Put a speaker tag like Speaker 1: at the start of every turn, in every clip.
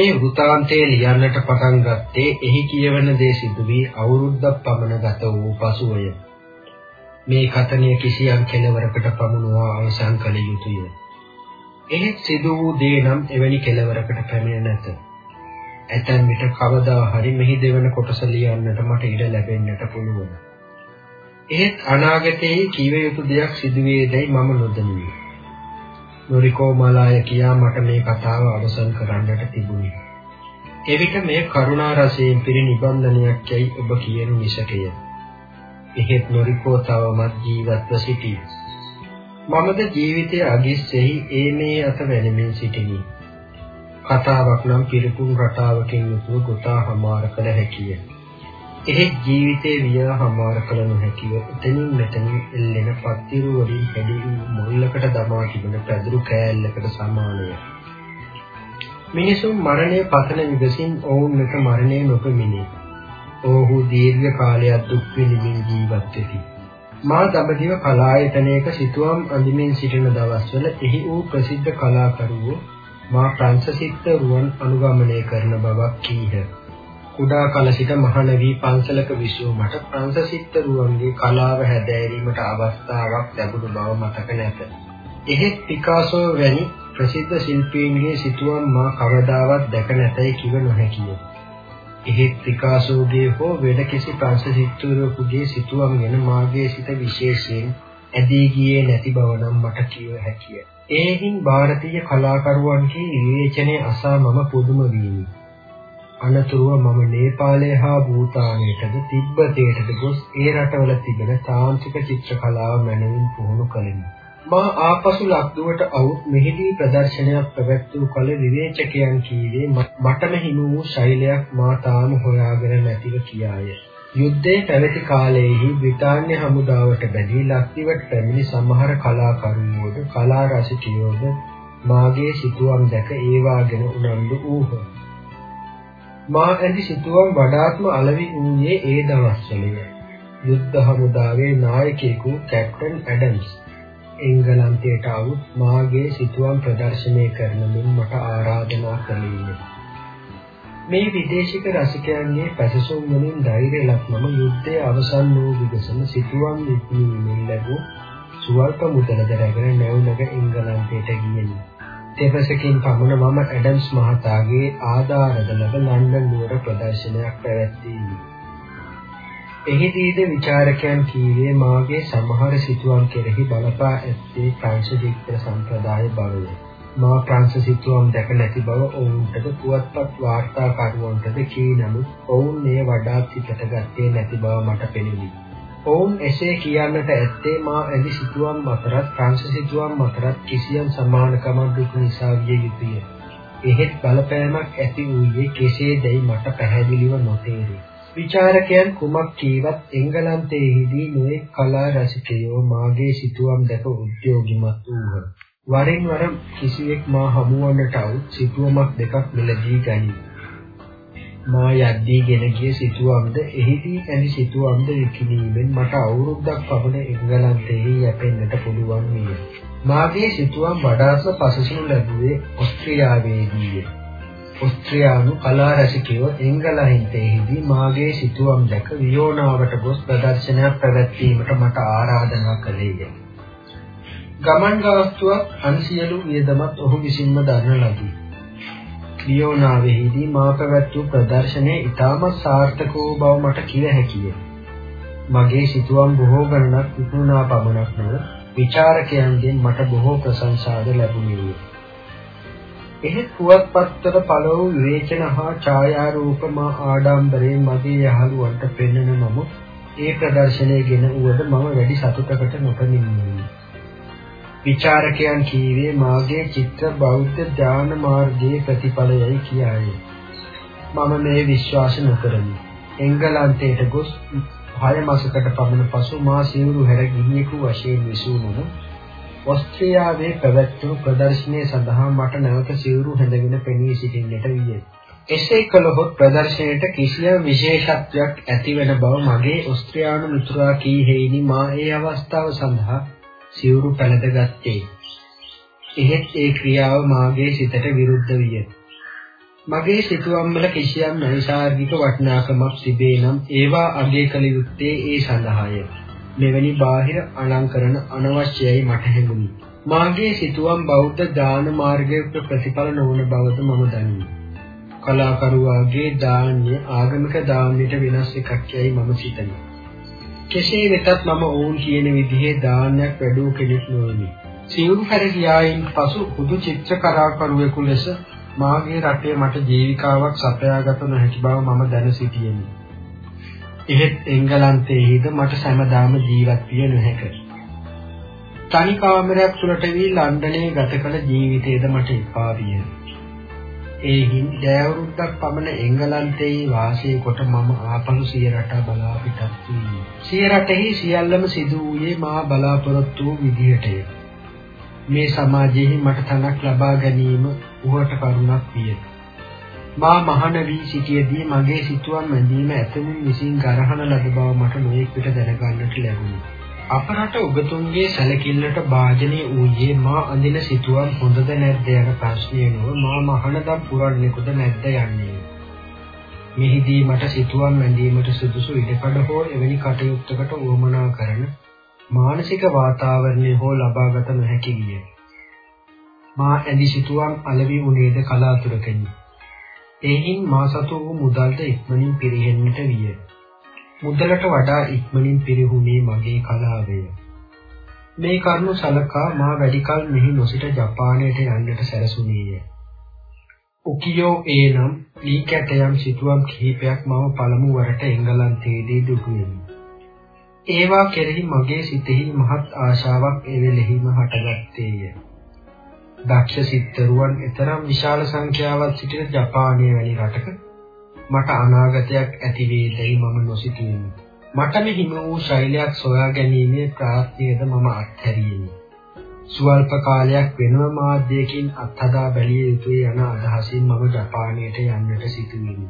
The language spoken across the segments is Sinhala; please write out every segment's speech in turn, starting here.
Speaker 1: මේ වෘතාන්තයේ ලියන්නට පටන් ගත්තේ එහි කියවන දේ සිදු වී අවුරුද්දක් පමණ ගත වූ පසුවය. මේ කතනය කිසියම් කෙලවරකට පමුණුවා අවසන් කළ යුතුය. එහෙත් සිදු වූ දේ නම් එවැනි කෙලවරකට පැමිණ නැත. ඇතැම් විට කවදා හරි මෙහි දෙවන කොටස ලියන්නට මට ඉඩ ලැබෙන්නට පුළුවන්. එහෙත් අනාගතයේ කිව යුතු දෙයක් සිදු වේදයි මම නොදනිමි. නොරිකෝ මලාය කියා මට මේ කතාව අවසන් කරන්නට තිබුණි. එවිට මේ කරුණා රසයෙන් පිරි නිබන්ධනයක් යයි ඔබ කියන නිසකය. එහෙත් නොරිකෝ තවමත් ජීවත්ව සිටී. මමද ජීවිතයේ අගිස්සෙහි ඒ මේ අත වැළෙමින් සිටිනි. කතාවක් නම් පිරිපුන් රටාවකින් යුතුව ගොතා හමාර කළ හැකිය. එහෙත් ජීවිතේ විය හමාර කළ නොහැකිව එතනින් මෙතනින් එල්ලෙන පත්තිරු වලින් හැඩි මුල්ලකට දමා තිබෙන පැදුරු කෑල්ලකට සමානය. මිනිසුන් මරණය පතන විගසින් ඔවුන් වෙත මරණය නොපෙමිණේ. ඔහු දීර්ඝ කාලයක් දුක් විඳිමින් ජීවත් වෙති. මා දඹදිව කලායතනයක සිතුවම් අඳිමින් සිටින දවස්වල එහි වූ ප්‍රසිද්ධ කලාකරුවෝ මා ප්‍රංශසිට රුවන් අනුගමනය කරන බවක් කීහ. කුඩා කල සිට මහලවී පන්සලක විසූ මට ප්‍රංශසිටරුවන්ගේ කලාව හැදෑරීමට අවස්ථාවක් ලැබුණු බව මතක නැත. එහෙත් පිකාසෝ වැනි ප්‍රසිද්ධ ශිල්පීන්ගේ සිතුවම් මා කවදාවත් දැක නැතයි කිව නොහැකිය. එහෙත් පිකාසෝගේ හෝ වෙන කිසි ප්‍රංශසිටරුවෙකුගේ සිතුවම් ගැන මාගේ සිත විශේෂයෙන් ඇදී ගියේ නැති බව නම් මට කිව හැකිය. ඒහින් ಭಾರತೀಯ කලාකරුවන්ගේ විවේචනයේ අසා මම පුදුම වීමි. අනතුරුව මම නේපාලය හා භූතානයටද තිබ්බතයටද ගොස් ඒ රටවල තිබෙන තාන්ත්‍රික චිත්‍ර කලාව මැනවින් පුහුණු කළෙමි. මා ආපසු ලක්දුවට අවුත් මෙහිදී ප්‍රදර්ශනයක් පැවැත්වූ කල විවේචකයන් කීවේ මටම හිමි වූ ශෛලයක් මා තාම හොයාගෙන නැතිව කියාය. යුද්ධයේ පැවති කාලයේහි බ්‍රිතාන්‍ය හමුදාවට බැඳී ලක්දිවට පැමිණි සමහර කලාකරුවෝද කලා රසිකයෝද මාගේ සිතුවම් දැක ඒවා ගැන උනන්දු වූහ. මා ඇඳි සිතුවම් වඩාත්ම අලවි වූයේ ඒ දවස්වලය. යුද්ධ හමුදාවේ නායකයෙකු කැප්ටන් ඇඩම්ස් එංගලන්තයට આવුත් මාගේ සිතුවම් ප්‍රදර්ශනය කරන මෙන් මට ආරාධනා කළේය. මේ විදේශික රසිකයන්ගේ පැසසුම් වලින් ධෛර්ය ලක්මම යුද්ධයේ අවසන් වූ විගසම සිතුවම් නිපුණීමෙන් ලැබූ සුවල්ප මුදලද රැගෙන නැවුනග එංගලන්තයට ගියෙමි. දෙපසකින් පමණ මම ඇඩම්ස් මහතාගේ ආධාරද ලැබ ලන්ඩන් නුවර ප්‍රදර්ශනයක් පැවැත්වීමි. එහිදීද විචාරකයන් කීවේ මාගේ සමහර සිතුවම් කෙරෙහි බලපා ඇත්තේ ප්‍රංශ චිත්‍ර සම්ප්‍රදාය බවය. මා ප්‍රංශ සිතුවම් දැක නැති බව ඔවුන්ටද පුවත්පත් වාර්තාකරුවන්ටද කී නමුත් ඔවුන් මේ වඩාත් සිතට ගත්තේ නැති බව මට පෙනුනි. ඔවුන් එසේ කියන්නට ඇත්තේ මා ඇඳි සිතුවම් අතරත් ප්‍රංශ සිතුවම් අතරත් කිසියම් සමානකමක් දුක නිසා විය යුතුය. එහෙත් බලපෑමක් ඇති වූයේ කෙසේදයි මට පැහැදිලිව නොතේරේ. විචාරකයන් කුමක් කීවත් එංගලන්තයේදී නොයෙක් කලා රසිකයෝ මාගේ සිතුවම් දැක උද්‍යෝගිමත් වූහ. වරින් වර කිසිවෙක් මා හමුවන්නට අවුත් සිතුවමක් දෙකක් මිලදී ගනී. මා යද්දී ගෙන ගිය සිතුවම්ද එහිදී ඇති සිතුවම්ද විකිණීමෙන් මට අවුරුද්දක් පමණ එංගලන්තයේ යැපෙන්නට පුළුවන් විය. මාගේ සිතුවම් වඩාත්ම පසසුණු ලැබුවේ ඔස්ට්‍රියාවේදීය. ඔස්ට්‍රියානු කලා රසිකයෝ එංගලන්තයේදී මාගේ සිතුවම් දැක වියෝනාවට ගොස් ප්‍රදර්ශනයක් පැවැත්වීමට මට ආරාධනා කළේය. ගමන් ගාස්තුවක් අන්සියලු වියදමත් ඔහු විසින්ම දරන ලදී. ලියෝනාවෙහිදී මා පැවැත්වූ ප්‍රදර්ශනය ඉතාමත් සාර්ථක වූ බව මට කිව හැකිය. මගේ සිතුවම් බොහෝ ගණනක් විකුණා පමණක් නොව විචාරකයන්ගෙන් මට බොහෝ ප්‍රශංසාද ලැබුණේය. එහෙත් පුවත්පත්වල පළ වූ විවේචන හා ඡායාරූප මා ආඩම්බරයෙන් මගේ යහළුවන්ට පෙන්වන නමුත් ඒ ප්‍රදර්ශනය ගෙන උවද මම වැඩි සතුටකට නොපෙනෙන්නේ. විචාරකයන් කීවේ මාගේ චිත්‍ර බෞද්ධ ඥාන මාර්ගයේ ප්‍රතිඵලයයි කියාය. මම මේ විශ්වාස නොකරමි. එංගලන්තයට ගොස් 6 මාසකට පමණ පසු මා සිවුරු හැර ගිහියෙකු වශයෙන් විසූ ඔස්ට්‍රියාවේ පැවැත්වුණු ප්‍රදර්ශනය සඳහා මට නැවත සිවුරු හැඳගෙන පෙනී සිටින්නට විය. එසේ කළහොත් ප්‍රදර්ශනයට කිසියම් විශේෂත්වයක් ඇතිවන බව මගේ ඔස්ට්‍රියානු මිතුරා කී හේිනි මා ඒ අවස්ථාව සඳහා සිවුරු පැලඳගත්තේ. එහෙත් ඒ ක්‍රියාව මාගේ සිතට විරුද්ධ විය. මගේ සිතුවම් වල කිසියම් නෛසර්ගික වටිනාකමක් තිබේ නම් ඒවා අගය කළ යුත්තේ ඒ සඳහාය. මෙවැනි බාහිර අලංකරණ අනවශ්‍යයි මට හැඟුණි. මාගේ සිතුවම් බෞද්ධ දාන මාර්ගයේ ප්‍රතිඵල නොවන බවද මම දනිමි. කලාකරුවාගේ දාන්‍ය ආගමික දාන්නයට වෙනස් එකක් යයි මම සිතමි. කෙසේ වෙතත් මම ඔවුන් කියන විදිහේ දානයක් වැඩූ කෙනෙක් නොවෙමි. සිවුරු හැර ගියායින් පසු හුදු චිත්‍ර කලාකරුවෙකු ලෙස මාගේ රටේ මට ජීවිකාවක් සපයාගත නොහැකි බව මම දැන සිටියෙමි. එහෙත් එංගලන්තයේද මට සෑමදාම ජීවත් විය නොහැක. තනි කාමරයක් තුලට වී ලන්ඩනයේ ගත කළ ජීවිතයේද මට එපා විය. ඒහින් දෑවුරුද්දක් පමණ එංගලන්තයේ වාසය කොට මම ආපසු සිය රට බලා පිටත් වී. සිය රටෙහි සියල්ලම සිදු වූයේ මා බලාපොරොත්තු වූ විදිහටය. මේ සමාජයේ මට තනක් ලබා ගැනීම උහට කරුණක් විය. මා මහාන වී සිටියේදී මගේ සිතුවම් ඇඳීම ඇතමුන් විසින් ගරහන ලද බව මට නොයෙක් විට දැනගන්නට ලැබුණි. අපරට උගතුන්ගේ සැලකිල්ලට භාජනය වූයේ මා අඳින සිතුවම් හොඳද නැද්ද යන ප්‍රශ්නය නොව මා මහානදම් පුරන්නේකුද නැද්ද යන්නේ. මෙහිදී මට සිතුවම් ඇඳීමට සුදුසු ඉඩකඩ හෝ එවැනි කටයුත්තකට උවමනා කරන මානසික වාතාවරණය හෝ ලබාගත නොහැකි විය. මා ඇඳි සිතුවම් අලවි වුණේද කලාතුරකින්. එයින් මා සතු වූ මුදල්ද ඉක්මනින් පිරෙහෙන්නට විය. මුදලට වඩා ඉක්මනින් පිරිහුණේ මගේ කලාවය. මේ කරුණු සලකා මා වැඩි කල මෙහි නොසිට ජපානයට යන්නට සැලසුණේය. උකියෝ ඒනම් ලී කැටයම් සිතුවම් කිහිපයක් මම පළමු වරට එංගලන්තයේදී දුටුවෙමි. ඒවා කෙරෙහි මගේ සිතෙහි මහත් ආශාවක් එවෙලෙහිම හටගත්තේය. දක්ෂ සිත්තරුවන් එතරම් විශාල සංඛ්‍යාවක් සිටින ජපානය වැනි රටක මට අනාගතයක් ඇති වේදයි මම නොසිතුවෙමි. මට මේ හිම වූ ශෛලයක් සොයා ගැනීමේ ප්‍රාර්ථනයද මම අත්හැරියෙමි. සුවල්ප කාලයක් වෙනම මාධ්‍යයකින් අත්හදා බැලිය යුතුය යන අදහසින් මම ජපානයට යන්නට සිටුවෙමි.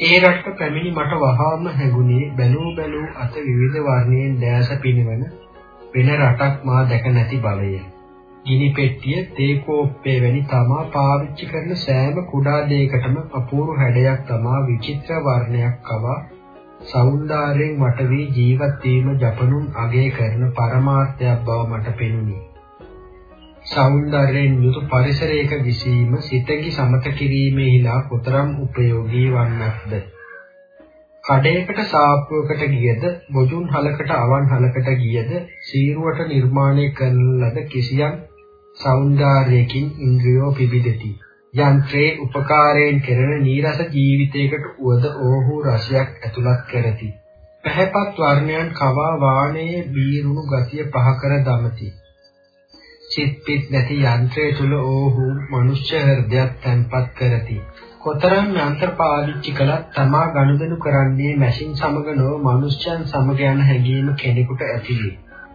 Speaker 1: ඒ රටට පැමිණි මට වහාම හැඟුණේ බැලූ බැලූ අත විවිධ වර්ණයෙන් දැස පිනවන වෙන රටක් මා දැක නැති බවය. ගිනි පෙට්ටිය, තේ කෝප්පේ වැනි තමා පාවිච්චි කරන සෑම කුඩා දෙයකටම අපූර්ව හැඩයක් තමා විචිත්‍ර වර්ණයක් කවා සෞන්දර්යයෙන් වට වී ජීවත් වීම ජපනුන් අගය කරන පරමාර්ථයක් බව මට පෙනුනි. සෞන්දර්යයෙන් යුතු පරිසරයක විසීම සිතකි සමත කිරීමේහිලා කොතරම් ප්‍රයෝගී වන්නක්ද කඩේකට සාප්පුවකට ගියද බොජුන් හලකට අවන් හලකට ගියද සීරුවට නිර්මාණය කරන ලද කිසියම් සෞන්දර්යකින් ඉන්ද්‍රියෝ පිබිදෙති යන්ත්‍රයේ උපකාරයෙන් කෙරෙන නීරස ජීවිතයකට උවද ඕහු රසයක් ඇතුළත් කරති පැහැපත් වර්ණයන් කවා වාණයේ බීරුණු ගතිය පහ කර දමති චිත්පිත් නැති යන්ත්‍රය තුල ඔහු මනුෂ්‍ය හෘදයක් තැන්පත් කරති. කොතරම් යන්ත්‍ර පාවිච්චි කළත් තමා ගනුදෙනු කරන්නේ මැෂින් සමග නොව මනුෂ්‍යයන් සමග යන හැඟීම කෙනෙකුට ඇතිවේ.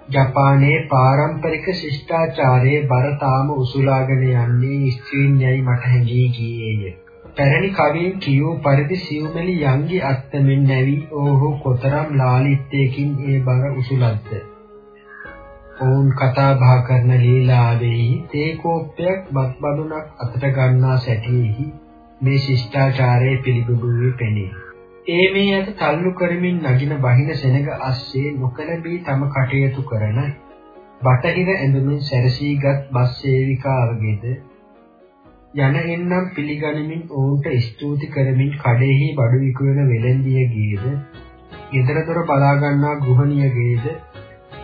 Speaker 1: ජපානයේ පාරම්පරික ශිෂ්ටාචාරයේ බර තාම උසුලාගෙන යන්නේ ස්ත්‍රීන් යයි මට හැඟී ගියේය. පැරණි කවියෙන් කියූ පරිදි සිව්මෙලි යංගි අත්තමින් නැවි ඕහු කොතරම් ලාලිත්‍යයකින් ඒ බර උසුලද්ද. ඔවුන් කතා බහ කරන ලීලාවෙහි තේ කෝප්පයක් බත් බඳුනක් අතට ගන්නා සැටියෙහි මේ ශිෂ්ටාචාරයේ පිළිබිඹුවේ පෙනේ. ඒ මේ අත තල්ලු කරමින් නගින බහින සෙනග අස්සේ නොකලබී තම කටයුතු කරන බටහිර ඇඳුමින් සැරසීගත් බස් සේවිකාවගේද යන එන්නම් පිළිගනිමින් ඔවුන්ට ස්තුති කරමින් කඩෙහි බඩු විකුණන වෙලෙන්දියගේද ගෙදර දොර බලා ගන්නා ගෘහණියගේද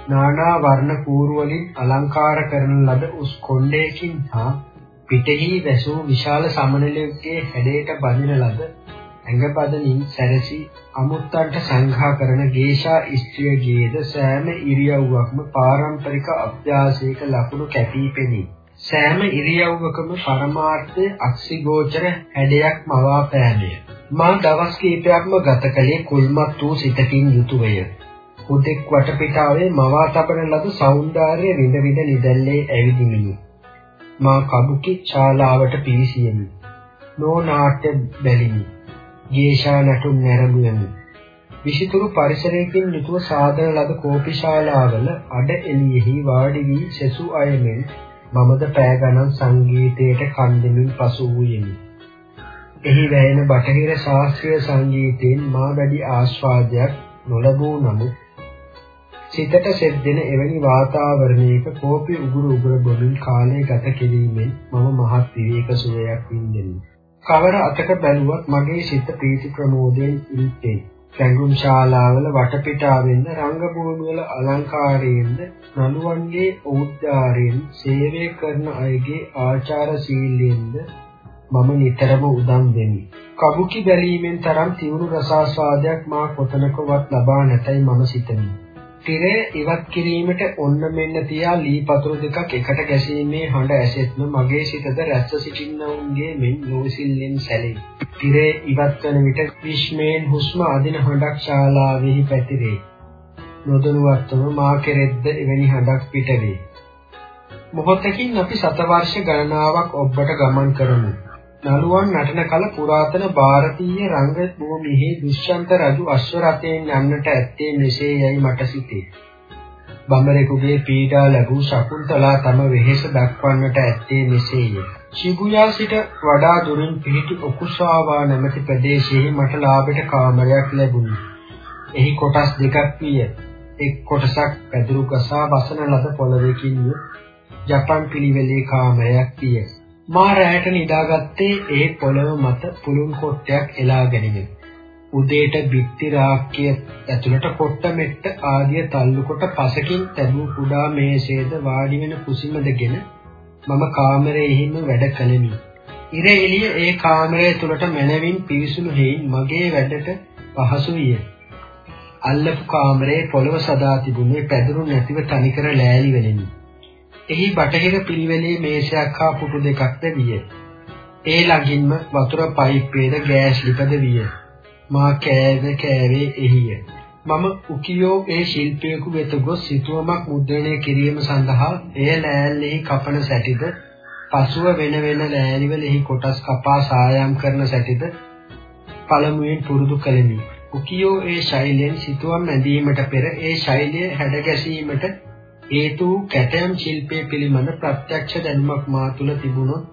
Speaker 1: නානා වර්ණ කූරු වලින් අලංකාර කරන ලද උස් කොණ්ඩයකින් හා පිටෙහි වැසූ විශාල සමනලයේ හැඩයට බඳින ලද ඇඟපදනින් සැරසි අමුත්තන්ට සංඝා කරන ගේෂා ස්ත්‍රියගේද සෑම ඉරියව්වක්ම පාරම්පරික අභ්‍යාසයක ලකුණු කැපී පෙනේ. සෑම ඉරියව්වකම පරමාර්ථයේ අක්සිගෝචර හැඩයක් මවා පෑමය. මා දවස් කිහිපයක්ම ගත කළේ කුල්මත් වූ සිතකින් යුතුවය. හුදෙක් වටපිටාවේ මවා තබන ලද సౌందර්ය විඳ විඳ නිදැල්ලේ ඇවිදිමිනි. මා කබුකි ශාලාවට පිවිසියෙමි. නෝ නාට්‍ය බැලිමි. ගේෂා නැටුම් නැරඹුවෙමි. විසිතුරු පරිසරයකින් යුතුව සාදන ලද කෝපි ශාලාවල අඩ එළියෙහි වාඩි වී සෙසු අයමෙන් මමද පෑ ගණන් සංගීතයට කන් දෙමින් පසු වූයෙමි. එහි වැයෙන බටහිර ශාස්ත්‍රීය සංගීතයෙන් මා වැඩි ආස්වාදයක් නොලබූ නමුත් සිතට සෙද්දෙන එවැනි වාතාවරණයක කෝපි උගුරු උගුර බොමින් කාලය ගත කිරීමෙන් මම මහත් විවේක සුවයක් වින්දෙමි. කවර අතක බැලුවත් මගේ සිත ප්‍රීති ප්‍රමෝදයෙන් ඉල්පේ. කැඟුම් ශාලාවල වටපිටාවෙන්ද රංග භූමිවල අලංකාරයෙන්ද නළුවන්ගේ ඖද්දාරයෙන් සේවය කරන අයගේ ආචාර සීලයෙන්ද මම නිතරම උදම් වෙමි. කබුකි බැලීමෙන් තරම් තිවුණු රසාස්වාදයක් මා කොතනකවත් ලබා නැතයි මම සිතමි. තිරය ඉවත් කිරීමට ඔන්න මෙන්න තියා ලී පතුරු දෙකක් එකට ගැසීමේ හඬ ඇසෙත්ම මගේ සිතද රැස්ව සිටින්නවුන්ගේ මෙන් නොසිල්ලෙන් සැලේ. තිරය ඉවත් වන විට විශ්මයෙන් හුස්ම අදින හඬක් ශාලාවෙහි පැතිරේ. නොදනුවත්වම මා කෙරෙද්ද එවැනි හඬක් පිටවේ. මොහොතකින් අපි සතවර්ෂ ගණනාවක් ඔබට ගමන් කරමු. නළුවන් නටන කල පුරාතන ಭಾರತೀಯ රංග භූමියේ දුෂ්‍යන්ත රජු අශ්ව රථයෙන් යන්නට ඇත්තේ මෙසේයයි මට සිතේ. බඹරෙකුගේ පීඩා ලැබූ ශකුන්තලා තම වෙහෙස දක්වන්නට ඇත්තේ මෙසේය. ශිබුයා සිට වඩා දුරින් පිහිටි ඔකුසාවා නැමැති ප්‍රදේශයේ මට ලාභයට කාමරයක් ලැබුණි. එහි කොටස් දෙකක් විය. එක් කොටසක් පැදුරු ගසා බසන ලද පොළවකින් ජපන් පිළිවෙලේ කාමරයක් විය. මා රැයට නිදාගත්තේ ඒ පොළව මත පුළුන් කොට්ටයක් එලා ගැනීම. උදේට බිත්ති රාක්කිය ඇතුළට කොට්ට මෙට්ට ආදිය තල්ලු කොට පසකින් තැබූ කුඩා මේසේද වාඩි වෙන කුසිමදගෙන මම කාමරයෙහිම වැඩ කළෙමි. ඉර එළිය ඒ කාමරය තුළට මැනවින් පිවිසුණු හේයින් මගේ වැඩට පහසු විය. අල්ලපු කාමරයේ පොළව සදා තිබුණේ පැදුරු නැතිව තනිකර ලෑලි වෙලෙනි. එහි බටහිර පිළිවෙලේ මේසයක් හා පුටු දෙකක්ද විය. ඒ ළඟින්ම වතුර පයිප්පේද ගෑස් ලිපද විය. මා කෑව කෑවේ එහිය. මම උකියෝ ඒ ශිල්පියෙකු වෙත ගොස් සිතුවමක් මුද්‍රණය කිරීම සඳහා එය ලෑල්ලෙහි කපන සැටිද පසුව වෙන වෙන ලෑලිවලෙහි කොටස් කපා සායම් කරන සැටිද පළමුවෙන් පුරුදු කළෙමි. උකියෝ ඒ ශෛලයෙන් සිතුවම් ඇඳීමට පෙර ඒ ශෛලය හැඩ ගැසීමට හේතු කැටයම් ශිල්පයේ පිළිබඳ ප්‍රත්‍යක්ෂ දැනුමක් මා තුළ තිබුණොත්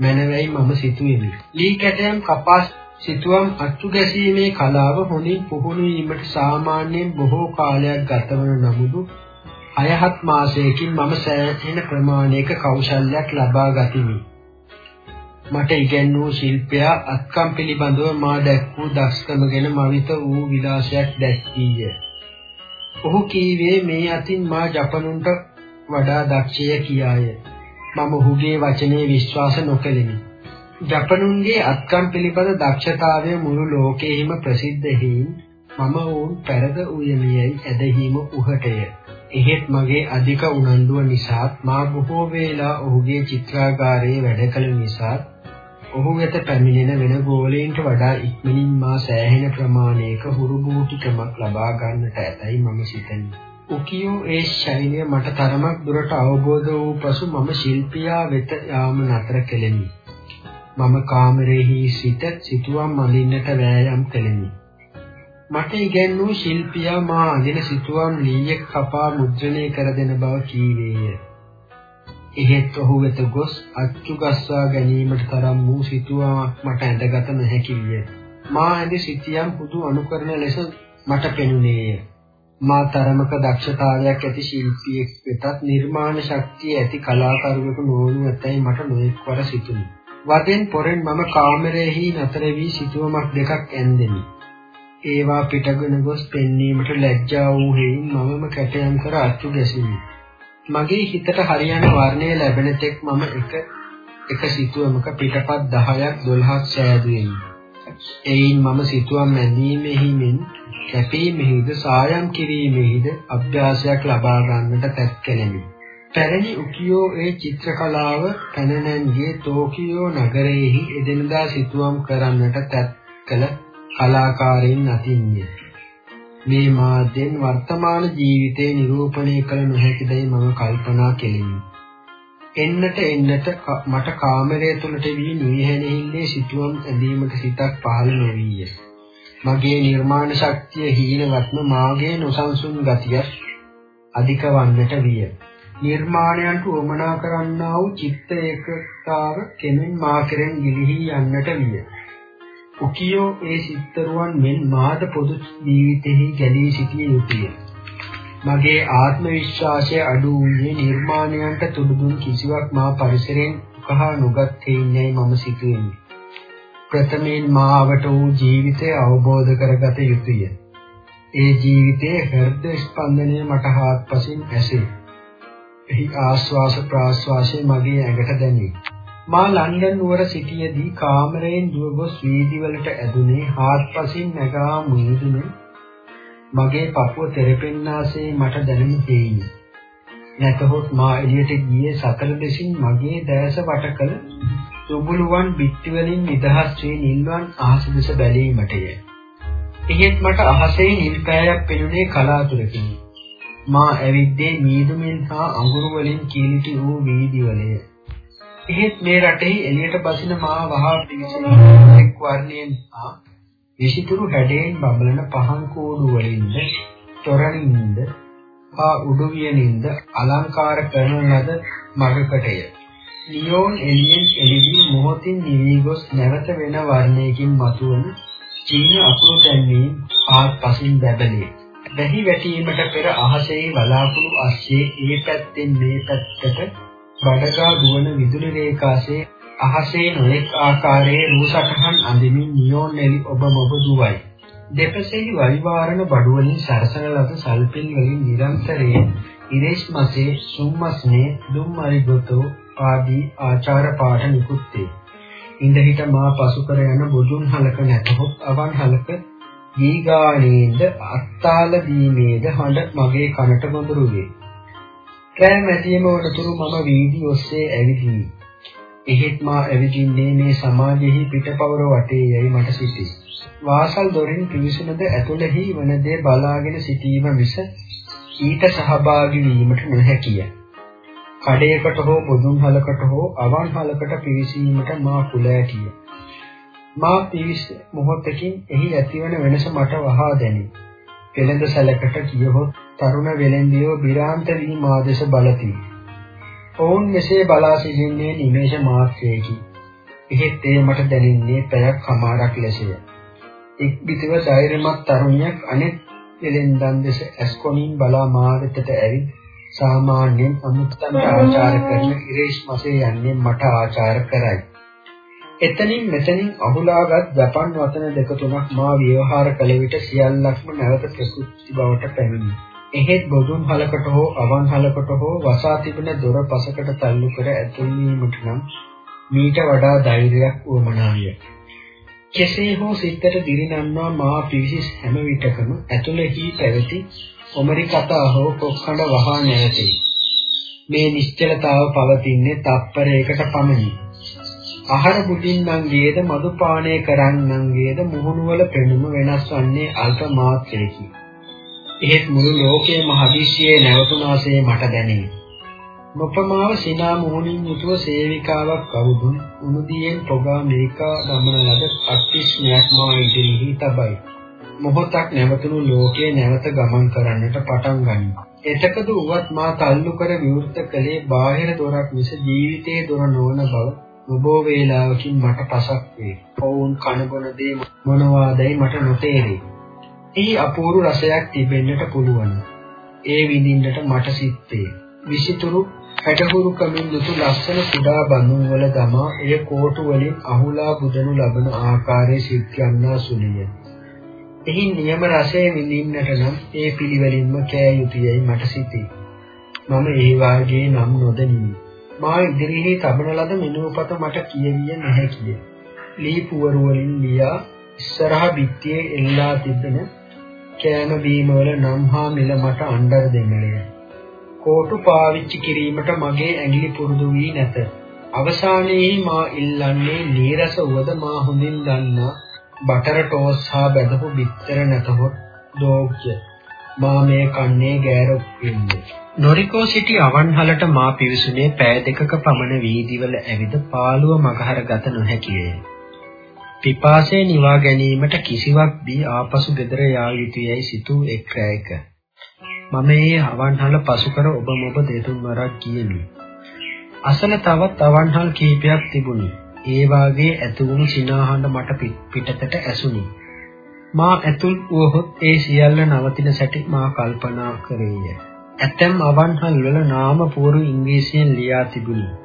Speaker 1: මැනවයි මම සිතුවෙමි. ලී කැටයම් කපා සිතුවම් අච්චු ගැසීමේ කලාව හොඳින් පුහුණු වීමට සාමාන්‍යයෙන් බොහෝ කාලයක් ගතවන නමුදු අයහත් මාසයකින් මම සෑහෙන ප්‍රමාණයක කෞශල්‍යයක් ලබා ගතිමි. මට ඉගැන්වූ ශිල්පයා අත්කම් පිළිබඳව මා දැක්වූ දක්ෂකම ගැන මවිත වූ විලාසයක් දැක්වීය. ඔහු කීවේ මේ අතින් මා ජපනුන්ට වඩා දක්ෂය කියාය. මම ඔහුගේ වචනේ විශ්වාස නොකෙලිමි. ජපනුන්ගේ අත්කම් පිළිබඳ දක්ෂතාවය මුළු ලෝකෙහිම ප්‍රසිද්ධ හේයින් මම ඔවුන් පෙරද උයමියයි ඇදහිම උහටය. එහෙත් මගේ අධික උනන්දුව නිසා මා බොහෝ වේලා ඔහුගේ චිත්‍රාගාරයේ වැඩ කළ නිසා ඔහු වෙත පැමිණෙන වෙන ගෝලීන්ට වඩා ඉක්මනින් මා සෑහෙන ප්‍රමාණයක හුරුබූටිකමක් ලබා ගන්නට ඇතයි මම සිතන්නේ. උකියෝ ඒ ශෛලිය මට තරමක් දුරට අවබෝධ වූ පසු මම ශිල්පියා වෙත යාම නතර කෙලෙමි. මම කාමරෙහි සිට සිතුවම් අඳින්නට වෑයම් කෙලෙමි. මට ඉගැන්වූ ශිල්පියා මා අඳින සිතුවම් ලීයක් කපා මුද්‍රණය කර දෙන බව කීවේය. එහෙත් ඔහු වෙත ගොස් අච්චු ගස්වා ගැනීමට තරම් වූ සිතුවාමක් මට ඇඳගත නොහැකි විය. මා ඇඳි සිටියම් හුදු අනුකරණ ලෙස මට පෙනුනේය. මා තරමක දක්ෂතාවයක් ඇති ශිල්පියෙක් වෙතත් නිර්මාණ ශක්තිය ඇති කලාකරුවෙකු නොවනු ඇතැයි මට නොඑක්වර සිතුනි. වදෙන් පොරෙන් මම කාමරයෙහි නතර වී සිතුවමක් දෙකක් ඇන්දෙමි. ඒවා පිටගෙන ගොස් පෙන්වීමට ලැජ්ජා වූ හේයින් මමම කැටයම් කර අච්චු ගැසිමි. මගේ හිතට හරියන වර්ණය ලැබෙන තෙක් මම එක එක සිතුවමක පිටපත් 10ක් 12ක් සෑදුවෙමි. එයින් මම සිතුවම් මැදීමෙහි මෙන් කැපීමෙහිද සායම් කිරීමෙහිද අභ්‍යාසයක් ලබා ගන්නට තැත් කෙලෙමි. පැරණි උකියෝ ඒ චිත්‍රකලාව පැනනන්ගේ ටෝකියෝ නගරයෙහි එදිනදා සිතුවම් කරන්නට තැත් කළ කලාකාරයින් අතින්ය. මේ මාධ්‍යෙන් වර්තමාන ජීවිතේ නිරූපණය කළ නොහැකිදයි මම කල්පනා කෙලිමි. එන්නට එන්නට මට කාමරය තුළට වී නිවිහැනෙහිල්ලේ සිටුවම් ඇඳීමට සිතක් පහළ නොවිය. මගේ නිර්මාණ ශක්තිය හීනවත්ම මාගේ නොසන්සුන් ගතිය අධික වන්නට විය. නිර්මාණයන්ට උවමනා කරන්නා වූ චිත්ත ඒකතාව කෙමෙන් මා කෙරෙන් ගිලිහි යන්නට විය. උකියෝ ඒ සිත්තරුවන් මෙන් මාද පොදු ජීවිතෙහි ගැලී සිටිය යුතුය. මගේ ආත්ම විශ්වාසය අඩු වූයේ නිර්මාණයන්ට තුඩුදුන් කිසිවක් මා පරිසරයෙන් උකහා නොගත් හේින්යයි මම සිතුවෙමි. ප්‍රථමයෙන් මාවට වූ ජීවිතය අවබෝධ කරගත යුතුය. ඒ ජීවිතයේ හෘද ස්පන්දනය මට හාත්පසින් ඇසේ. එහි ආශ්වාස ප්‍රාශ්වාසයේ මගේ ඇඟට දැනේ. මා ලන්ඩන් නුවර සිටියේදී කාමරයෙන් දුව ගොස් වීදිවලට ඇදුනේ හාත්පසින් නැගා මුහුදුනේ මගේ පපුව තෙරපෙන්නාසේ මට දැනුම් දෙයිනි. නැතහොත් මා එළියට ගියේ සතර දෙසින් මගේ දැස වටකල සුබුලුවන් බිත්ති වලින් නිදහස් වී නිල්වන් අහස දෙස බැලීමටය. එහෙත් මට අහසේ නිල් පෑයක් පෙනුනේ කලාතුරකින්. මා ඇවිද්දේ මීදුමින් හා අඟුරු වලින් කීලිටි වූ වීදිවලය. එහෙත් මේ රටෙහි එළියට බසින මා වහා පිවිසෙන එක් වර්ණයෙන් හා විසිතුරු හැඩයෙන් බබලන පහන් කෝඩු වලින්ද තොරණින්ද හා උඩුවියනින්ද අලංකාර කරන ලද මගකටය. නියෝන් එළියෙන් එළිවි මොහොතින් නිවි ගොස් නැවත වෙන වර්ණයකින් මතුවන චීන අකුරු දැන්වීම ආත්පසින් බැබලේ. වැහි වැටීමට පෙර අහසේ බලාකුළු අස්සේ ඒ පැත්තෙන් මේ පැත්තට බඩගා දුවන විදුලි රේඛාසේ අහසේ නොඑක් ආකාරයේ රූ සටහන් අඳිමින් නියෝන් එලි ඔබ මොබ දුවයි. දෙපසෙහි වරිවාරණ බඩුවලින් සරසන ලද සල්පින් වලින් නිරන්තරයෙන් ඉරේෂ් මසේ සුම්මස්නේ දුම්මරිගතෝ ආදී ආචාර පාඨ නිකුත් වේ. ඉඳහිට මා පසු කර යන බුදුන් හලක නැතහොත් අවන් හලක දීගාණේද අත්තාල දීමේද හඬ මගේ කනට ගොදුරු වේ. කෑ මැදියම වනතුරු මම වීදි ඔස්සේ ඇවිදිමි. එහෙත් මා ඇවිදින්නේ මේ සමාජෙහි පිටපවර වටේ යයි මට සිතේ. වාසල් දොරින් පිවිසුනද ඇතුළෙහි වන දේ බලාගෙන සිටීම මිස ඊට සහභාගී වීමට නොහැකිය. කඩේකට හෝ බොදුන් හලකට හෝ අවන් හලකට පිවිසීමට මා කුලෑටිය. මා පිවිස මොහොතකින් එහි ඇතිවන වෙනස මට වහා දැනේ. පෙළඳ සැලකට කියහොත් තරුණ වෙලෙන්දියෝ බිරාන්ත වී මා දෙස බලති. ඔවුන් මෙසේ බලා සිටින්නේ නිමේෂ මාත්‍රයකි. එහෙත් ඒ මට දැනෙන්නේ පැයක් හමාරක් ලෙසය. එක් පිටව ධෛර්යමත් තරුණියක් අනෙක් වෙලෙන්දන් දෙස ඇස්කොනින් බලා මා වෙතට ඇවිත් සාමාන්‍යයෙන් අමුත්තන්ට ආචාර කරන ඉරේෂ් මසේ යන්නේ මට ආචාර කරයි. එතනින් මෙතනින් අහුලාගත් ජපන් වචන දෙක තුනක් මා ව්‍යවහාර කළ විට සියල්ලක්ම නැවත ප්‍රකෘති බවට පැමිණි. එහෙත් බොදුන් හලකට හෝ අවන් හලකට හෝ වසා තිබෙන දොර පසකට තල්ලු කර ඇතුල් වීමට නම් මීට වඩා ධෛර්යයක් වුවමනාය. කෙසේ හෝ සිතට දිරිනන්නා මා පිවිසිස් හැම විටකම ඇතුළෙහි පැවති ඔමරි කතා හෝ කොක්කඩ වහා නැවතේ. මේ නිශ්චලතාව පවතින්නේ තප්පරයකට පමණි. ආහාර බුදින්නන්ගේද මදුපානය කරන්නන්ගේද මුහුණුවල පෙනුම වෙනස් වන්නේ අල්ප මාත්‍රයකි. එහෙත් මුළු ලෝකයේම හදිස්සියේ නැවතුනාසේ මට දැනේ. නොපමාව සිනා මුහුණින් යුතුව සේවිකාවක් කවුදුන් උණුදියෙන් පොගා මේකා ගමන ලද අත්‍රිස්මයක් මා ඉදිරිහි තබයි. මොහොතක් නැවතුණු ලෝකයේ නැවත ගමන් කරන්නට පටන් ගනී. එතකද උවත් මා තල්ලු කර විවෘත කළේ බාහිර දොරක් මිස ජීවිතයේ දොර නොවන බව ඔබෝ වේලාවකින් මට පසක් වේ. ඔවුන් කන බොන දේ මොනවාදයි මට නොතේරේ. එහි අපූර්ව රසයක් තිබෙන්නට පුළුවන්. ඒ විඳින්නට මට සිත්තේ. විසිතුරු පැටහුරු කමින් දුතු ලස්සන කුඩා බඳුන් වල දමා එය කෝටු වලින් අහුලා බුදනු ලබන ආකාරයේ සිත් යන්නා සුලිය. එහි නියම රසය විඳින්නට නම් ඒ පිළිවෙලින්ම කෑ යුතුයයි මට සිතේ. මම ඒ වාගේ නම් නොදනිමි. මා ඉදිරියේ තබන ලද මෙනුපත මට කියවිය නොහැකිය. ලී පුවරු වලින් ලියා ඉස්සරහ පිටියේ එල්ලා තිබෙන කෑම බීම වල නම් හා මිල මට අnder දෙමළය. කෝටු පාවිච්චි කිරීමට මගේ ඇඟිලි පුරුදු වී නැත. අවසානයේ මා ඉල්ලන්නේ නීරස උවද මා හොඳින් දන්නා බටර් ටෝස් හා බැදපු බිත්තර නැතහොත් දෝග්‍ය. මා මේ කන්නේ ගෑරොක් වෙන්නේ. නොරිකෝ සිටි අවන්හලට මා පිවිසුනේ පෑ දෙකක පමණ වීදිවල ඇවිද පාළුව මගහර ගත නොහැකිය. පිපාසය නිවා ගැනීමට කිසිවක් දී ආපසු ගෙදර යා යුතුයයි සිතූ එක් රැයක. මම ඒ අවන්හල පසු කර ඔබ මොබ දෙතුන් වරක් ගියෙමි. අසල තවත් අවන්හල් කීපයක් තිබුණි. ඒ වාගේ ඇතුණු සිනාහඬ මට පිටතට ඇසුණි. මා ඇතුල් වුවහොත් ඒ සියල්ල නවතින සැටි මා කල්පනා කරේය. ඇතැම් අවන්හල් වල නාම පුවරු ඉංග්‍රීසියෙන් ලියා තිබුණි.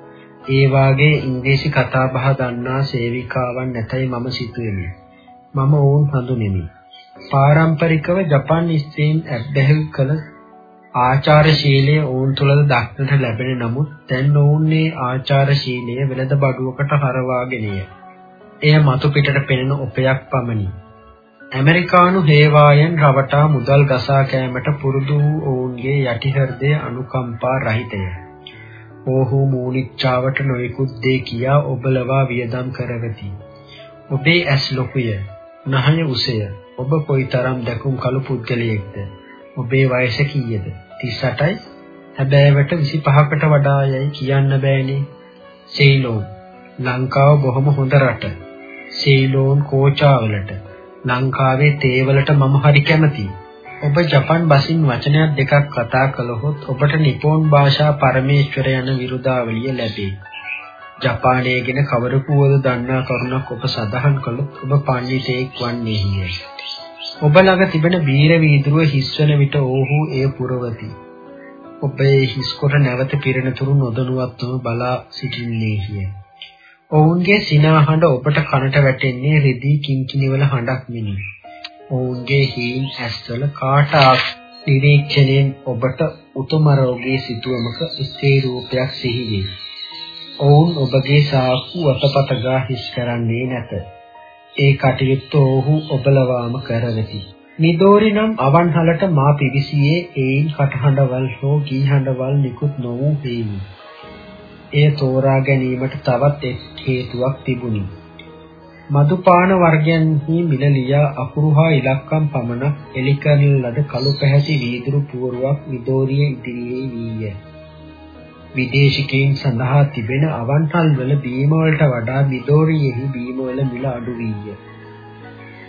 Speaker 1: ඒ වාගේ ඉංග්‍රීසි කතා බහ දන්නා සේවිකාවන් නැතයි මම සිතුවෙමි. මම ඔවුන් හඳුනෙමි. පාරම්පරිකව ජපන් ස්ත්‍රීන් ඇබ්බැහි කළ ආචාරශීලය ඔවුන් තුළද දක්නට ලැබෙන නමුත් දැන් ඔවුන්නේ ආචාරශීලය වෙළඳ බඩුවකට හරවාගෙනය. එය මතු පිටට පෙනෙන ඔපයක් පමණි. ඇමරිකානු හේවායන් රවටා මුදල් ගසා කෑමට පුරුදු වූ ඔවුන්ගේ යටි හෘදය අනුකම්පා රහිතය. ඔහු මූලිච්ඡාවට නොයෙකුත් දේ කියා ඔබලවා වියදම් කරවති. ඔබේ ඇස් ලොකුය, නහය උසය. ඔබ කොයිතරම් දැකුම් කළු පුද්ගලයෙක්ද? ඔබේ වයස කීයද? 38යි. හැබෑවට 25කට වඩා යයි කියන්න බෑනේ. සෙයිලෝන් ලංකාව බොහොම හොඳ රට. සෙයිලෝන් කෝචාවලට ලංකාවේ තේවලට මම හරි කැමතියි. ඔබ ජපන් බසින් වචනයක් දෙකක් කතා කළහොත් ඔබට නිපෝන් භාෂා පරමේශ්වර යන විරුදාවලිය ලැබේ. ජපානයේ ගැන කවරකුවද දන්නා කරුණක් ඔබ සඳහන් කළොත් ඔබ පඬිතෙක් වන්නේය. ඔබ ළඟ තිබෙන වීර වීදුරුව හිස්වන විට ඔහු එය පුරවති. ඔබේ හිස් කොට නැවත පිරෙනතුරු නොදනුවත්වම බලා සිටින්නේය. ඔවුන්ගේ සිනාහඬ ඔබට කනට වැටෙන්නේ රිදී කිංකිණිවල හඬක් මෙනි. ඔවුන්ගේ හීන් ඇස්වල කාටාක් නිරීක්ෂණයෙන් ඔබට උතුමරෝගේ සිතුවමක ස්ත්‍රී රූපයක් සිහි වේ. ඔවුන් ඔබගේ සාක්කු වතපතගා හිස් කරන්නේ නැත. ඒ කටයුත්ත ඔහු ඔබලවාම කරවති. මිදෝරි නම් අවන්හලට මා පිවිසියේ ඒයින් කටහඬවල් හෝ ගීහඬවල් නිකුත් නොවූ හේමි. එය තෝරා ගැනීමට තවත් එක් හේතුවක් තිබුණි. මදුපාන වර්ගයන්හි මිල ලියා අකුරු හා ඉලක්කම් පමණක් එලි කරන ලද කළු පැහැති වීදුරු පුවරුවක් විදෝරිය ඉදිරියේ වීය. විදේශිකයින් සඳහා තිබෙන අවන්හල් වල බීම වලට වඩා විදෝරියෙහි බීම වල මිල අඩු වීය.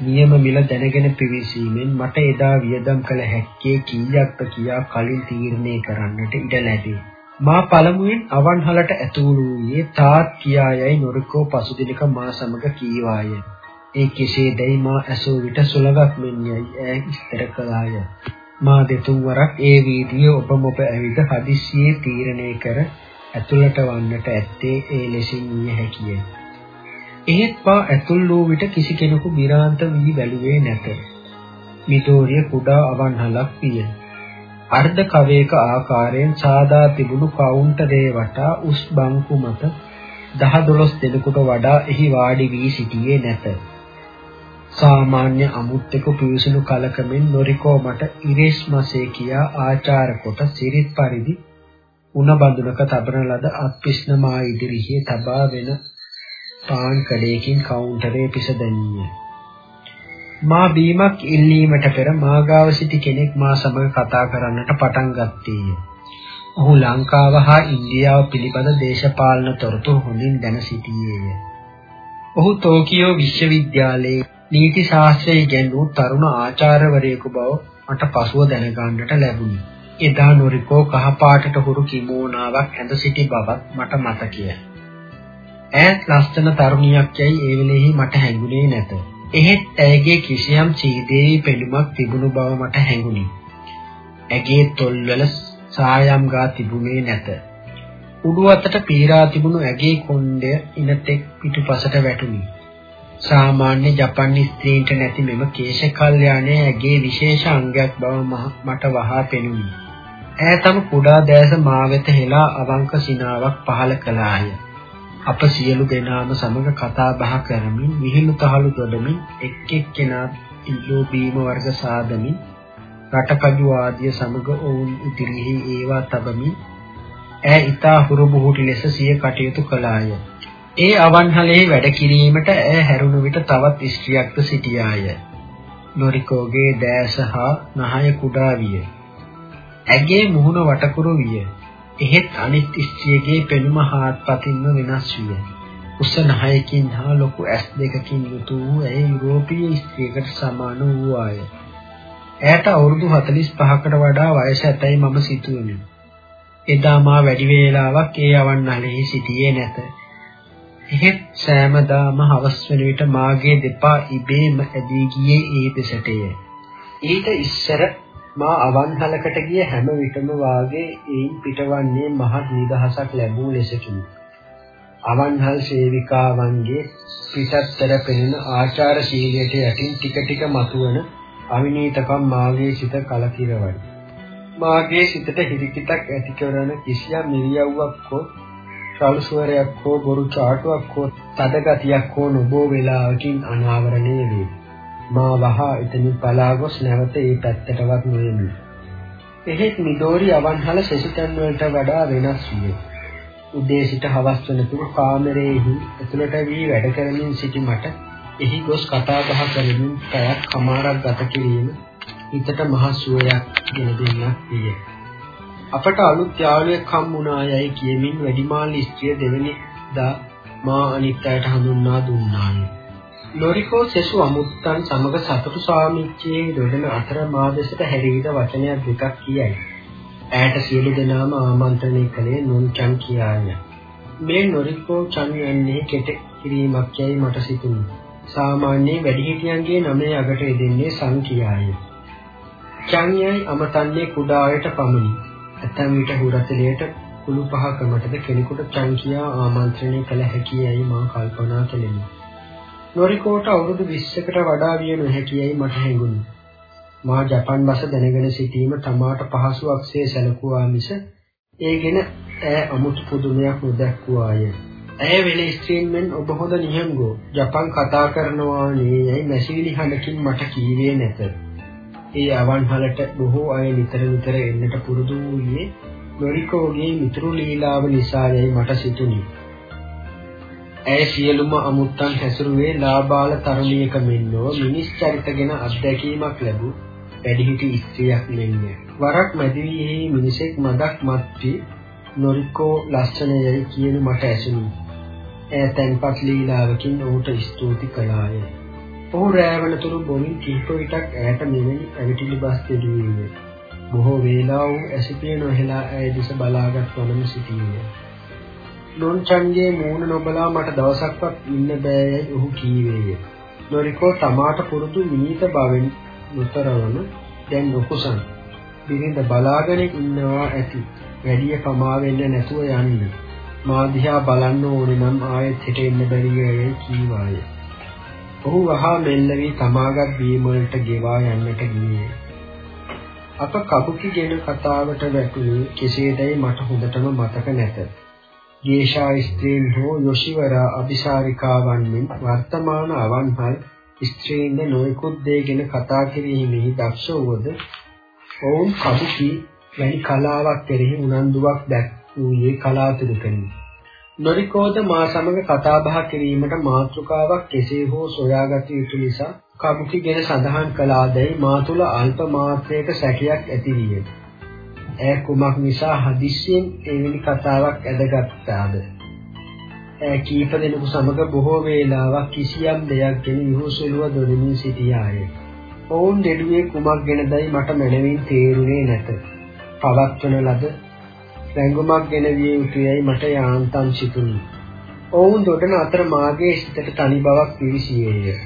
Speaker 1: නියම මිල දැනගෙන පිවිසීමෙන් මට එදා වියදම් කළ හැක්කේ කීයක්ද කියා කලින් තීරණය කරන්නට ඉඩ ලැබේ. මා පළමුවෙන් අවන්හලට ඇතුළු වූයේ තාත් කියා යයි නොරිකෝ පසුදිනක මා සමග කීවාය. ඒ කෙසේදැයි මා ඇසූ විට සුලගක් මෙන් යයි ඈ විස්තර කළාය. මා දෙතුන් වරක් ඒ වීදියේ ඔබ මොබ ඇවිද හදිස්සියේ තීරණය කර ඇතුළට වන්නට ඇත්තේ ඒ ලෙසින් විය හැකිය. එහෙත් පා ඇතුල් වූ විට කිසි කෙනෙකු විරාන්ත වී බැලුවේ නැත. මිතෝරිය කුඩා අවන්හලක් විය. අර්ධ කවේක ආකාරයෙන් සාදා තිබුණු කවුන්ටරේ වටා උස් බංකු මත 10 12 දෙනෙකුට වඩා එහි වාඩි වී සිටියේ නැත. සාමාන්‍ය අමුත්තක පිවිසුණු කලකමින් නොරිකෝ මට ඉරේස් මසේ කියා ආචාර කොට සිරිත් පරිදි උණ බඳුනක තබන ලද අත්පිස්න මා ඉදිරියේ තබා වෙන පාන් කඩේකින් කවුන්ටරේ පිස දැනියේ. මා බීමක් ඉල්ලීමට පෙර මාගාව සිටි කෙනෙක් මා සමග කතා කරන්නට පටන් ගත්තේය. ඔහු ලංකාව හා ඉන්දියාව පිළිබඳ දේශපාලන තොරතුරු හොඳින් දැන සිටියේය. ඔහු ටෝකියෝ විශ්වවිද්‍යාලයේ නීති ශාස්ත්‍රය ඉගෙනූ තරුණ ආචාර්යවරයෙකු බව මට පසුව දැනගන්නට ලැබුණි. එදා නොරිකෝ කහපාටට හුරු කිමෝනාවක් ඇඳ සිටි බවත් මට මතකය. ඈත් ලස්සන තරුණියක් යයි ඒ වෙලෙහි මට හැඟුණේ නැත. එහෙත් ඇයගේ කිසියම් සීදේවි පෙනුමක් තිබුණු බව මට හැඟුණි. ඇගේ තොල්වල සායම් ගා තිබුණේ නැත. උඩු අතට පීරා තිබුණු ඇගේ කොණ්ඩය ඉනතෙක් පිටුපසට වැටුණි. සාමාන්‍ය ජපන් ස්ත්‍රීන්ට නැති මෙම කේශ කල්යාණය ඇගේ විශේෂ අංගයක් බව මට වහා පෙනුනි. ඈ තම කුඩා දැස මා වෙත හෙලා අවංක සිනාවක් පහල කළාය. අප සියලු දෙනාම සමග කතා බහ කරමින් විහිළු තහළු දොඩමින් එක් එක් කෙනා ඉල්ලෝ බීම වර්ග සාදමින් රටකජු ආදිය සමග ඔවුන් ඉදිරියේ ඒවා තබමින් ඈ ඊතා හුරුබුහුටි ලෙස සිය කටයුතු කළාය. ඒ අවන්හලේ වැඩ කිරීමට ඈ හැරුණු විට තවත් ස්ත්‍රියක්ද සිටියාය. නොරිකෝගේ දෑස හා නහය කුඩා විය. ඇගේ මුහුණ වටකුරු විය. එහෙත් අනිත් ස්ත්‍රියගේ පෙනුම හාත්පසින්ම වෙනස් විය. උස නහයකින් හා ලොකු ඇස් දෙකකින් යුතු වූ ඇය යුරෝපීය ස්ත්‍රියකට සමාන වූ ආය. ඇයට අවුරුදු 45කට වඩා වයස ඇතැයි මම සිතුවෙමි. එදා මා වැඩි වේලාවක් ඒ අවන්නලෙහි සිටියේ නැත. එහෙත් සෑමදාම හවස් වෙන විට මාගේ දෙපා ඉබේම ඇදී ගියේ ඒ දෙසටය. ඊට ඉස්සර මා අවන්හලකට ගිය හැම විටම වාගේ ඒන් පිටවන්නේ මහත් නිදහසක් ලැබූ ලෙසකිනි. අවන්හල් සේවිකාවන්ගේ පිටත්තර පෙනෙන ආචාර ශීලයට යටින් ටික ටික මතුවන අවිනීතකම් මාගේ සිත කලකිරවයි. මාගේ සිතට හිරිකිතක් ඇති කරන කිසියම් නිරියව්වක් හෝ සල්ස්වරයක් හෝ බොරු චාටුවක් හෝ තදගතියක් හෝ නොබෝ වේලාවකින් අනාවරණය වේ. මා වහා එතනින් පලා ගොස් නැවත ඒ පැත්තටවත් නොයමි. එහෙත් මිදෝරි අවන්හල සෙසිතන් වලට වඩා වෙනස් විය. උදේ සිට හවස් වෙනතුරු කාමරයේහි ඇතුළට වී වැඩ කරමින් සිටි මට එහි ගොස් කතා බහ කරමින් පැයක් කමාරක් ගත කිරීම හිතට මහ සුවයක් ගෙන දෙන්නක් විය. අපට අලුත් යාළුවෙක් හම්බුණා යයි කියමින් වැඩිමාල් ස්ත්‍රිය දෙවෙනි දා මා අනිත් අයට හඳුන්වා දුන්නාය. නොරිකෝ සෙසු අමුත්තන් සමග සතුටු සාමිච්චයේ දොඩන අතර මා දෙසට හැරීට වචනයක් දෙකක් කියයි. ඈට සියලු දෙනාම ආමන්ත්‍රණය කළේ නොන්චන් කියාය. මේ නොරිකෝ චන් යන්නේ කෙට කිරීමක් යයි මට සිතුණි. සාමාන්‍ය වැඩිහිටියන්ගේ නමේ අගට එදෙන්නේ සං කියාය. චන් යයි අමතන්නේ කුඩායට පමණි. ඇතැම් විට හුරතලයට කුළු පහකමටද කෙනෙකුට චන් කියා ආමන්ත්‍රණය කළ හැකියයි මා කල්පනා කළෙමි. නොරිකෝට අවුරුදු 20කට වඩා විය නොහැකියයි මට හැඟුණි. මා ජපන් භාෂ දැනගෙන සිටීම තමාට පහසුවක්සේ සැලකුවා මිස ඒ ගැන ඈ අමුතු පුදුමයක් නොදැක්ුවාය. ඇය වෙන ස්ත්‍රීන් මෙන් ඔබ හොඳ නිහංගෝ ජපන් කතා කරනවා නේ යයි මැසිවිලි හඬකින් මට කීවේ නැත. ඒ අවන්හලට බොහෝ අය නිතර නිතර එන්නට පුරුදු වූයේ නොරිකෝගේ මිතුරු ලීලාව නිසා යයි මට සිතුනි. ඇය සියලුම අමුත්තන් හැසිරුවේ ලාබාල තරුණියක මෙන්නෝ මිනිස් චරිතගෙන අත්දැකීමක් ලැබූ වැඩිහිටි ස්ත්‍රියක් මෙන්ය. වරක් මැදිවියෙහි මිනිසෙක් මදක් මත්වි නොරිකෝ ලස්සනයයි කියන මට ඇසුණි. ඇය තැන්පත් ලීලාවකින් ඔහුට ස්තුති කළාය. ඔහු රෑවනතුරු බොමින් කිහිප විටක් ඈට මෙවැනි ඇවිටිලි බස් දෙදුවේය. බොහෝ වේලා වූ ඇසිපිය නොහෙලා ඇය දෙස බලාගත් වනම සිටියේ. නොන්චන්ගේ මූණ නොබලා මට දවසක්වත් ඉන්න බෑයයි ඔහු කීවේය. නොරිකෝ තමාට පුරුදු විනීත බවෙන් නොතරවන දැන් නොකුසන්. බිරිඳ බලාගෙන ඉන්නවා ඇති. වැඩිය කමා වෙන්න නැතුව යන්න. මා දිහා බලන්න ඕනේ නම් ආයෙත් හිට එන්න බැරි වෙයි කීවාය. ඔහු වහා මෙල්ල වී තමාගත් බීම වලට ගෙවා යන්නට ගියේ. අප කබුකි ගෙන කතාවට වැටුනේ කෙසේදයි මට හොඳටම මතක නැත. ගේෂා ස්ත්‍රීන් හෝ යොෂිවරා අபிසාරිකාවන් මෙන් වර්තමාන අවන්හල් ස්ත්‍රීන්ද නොයෙකුත් දේ ගැන කතා කිරීමෙහි දක්ෂ වූද ඔවුන් කබුකි වැනි කලාවක් කෙරෙහි උනන්දුවක් දැක්වූයේ කලාතුරකිනි. නොරිකෝද මා සමග කතා බහ කිරීමට මාතෘකාවක් කෙසේ හෝ සොයාගත යුතු නිසා කබුකි ගැන සඳහන් කළාදැයි මා තුළ අල්ප මාත්‍රයක සැකයක් ඇති විය. ඈ කුමක් නිසා හදිස්සියෙන් එවැනි කතාවක් ඇදගත්තාද? ඈ කීප දෙනෙකු සමග බොහෝ වේලාවක් කිසියම් දෙයක් ගැන විහුසුලුව දොරමින් සිටියාය. ඔවුන් දෙඩුවේ කුමක් ගැනදයි මට මැනවින් තේරුනේ නැත. පවත්වන ලද රැඟුමක් ගෙන විය යුතුයයි මට යාන්තම් සිතුනි. ඔවුන් දොඩන අතර මාගේ සිතට තනි බවක් පිවිසියේය.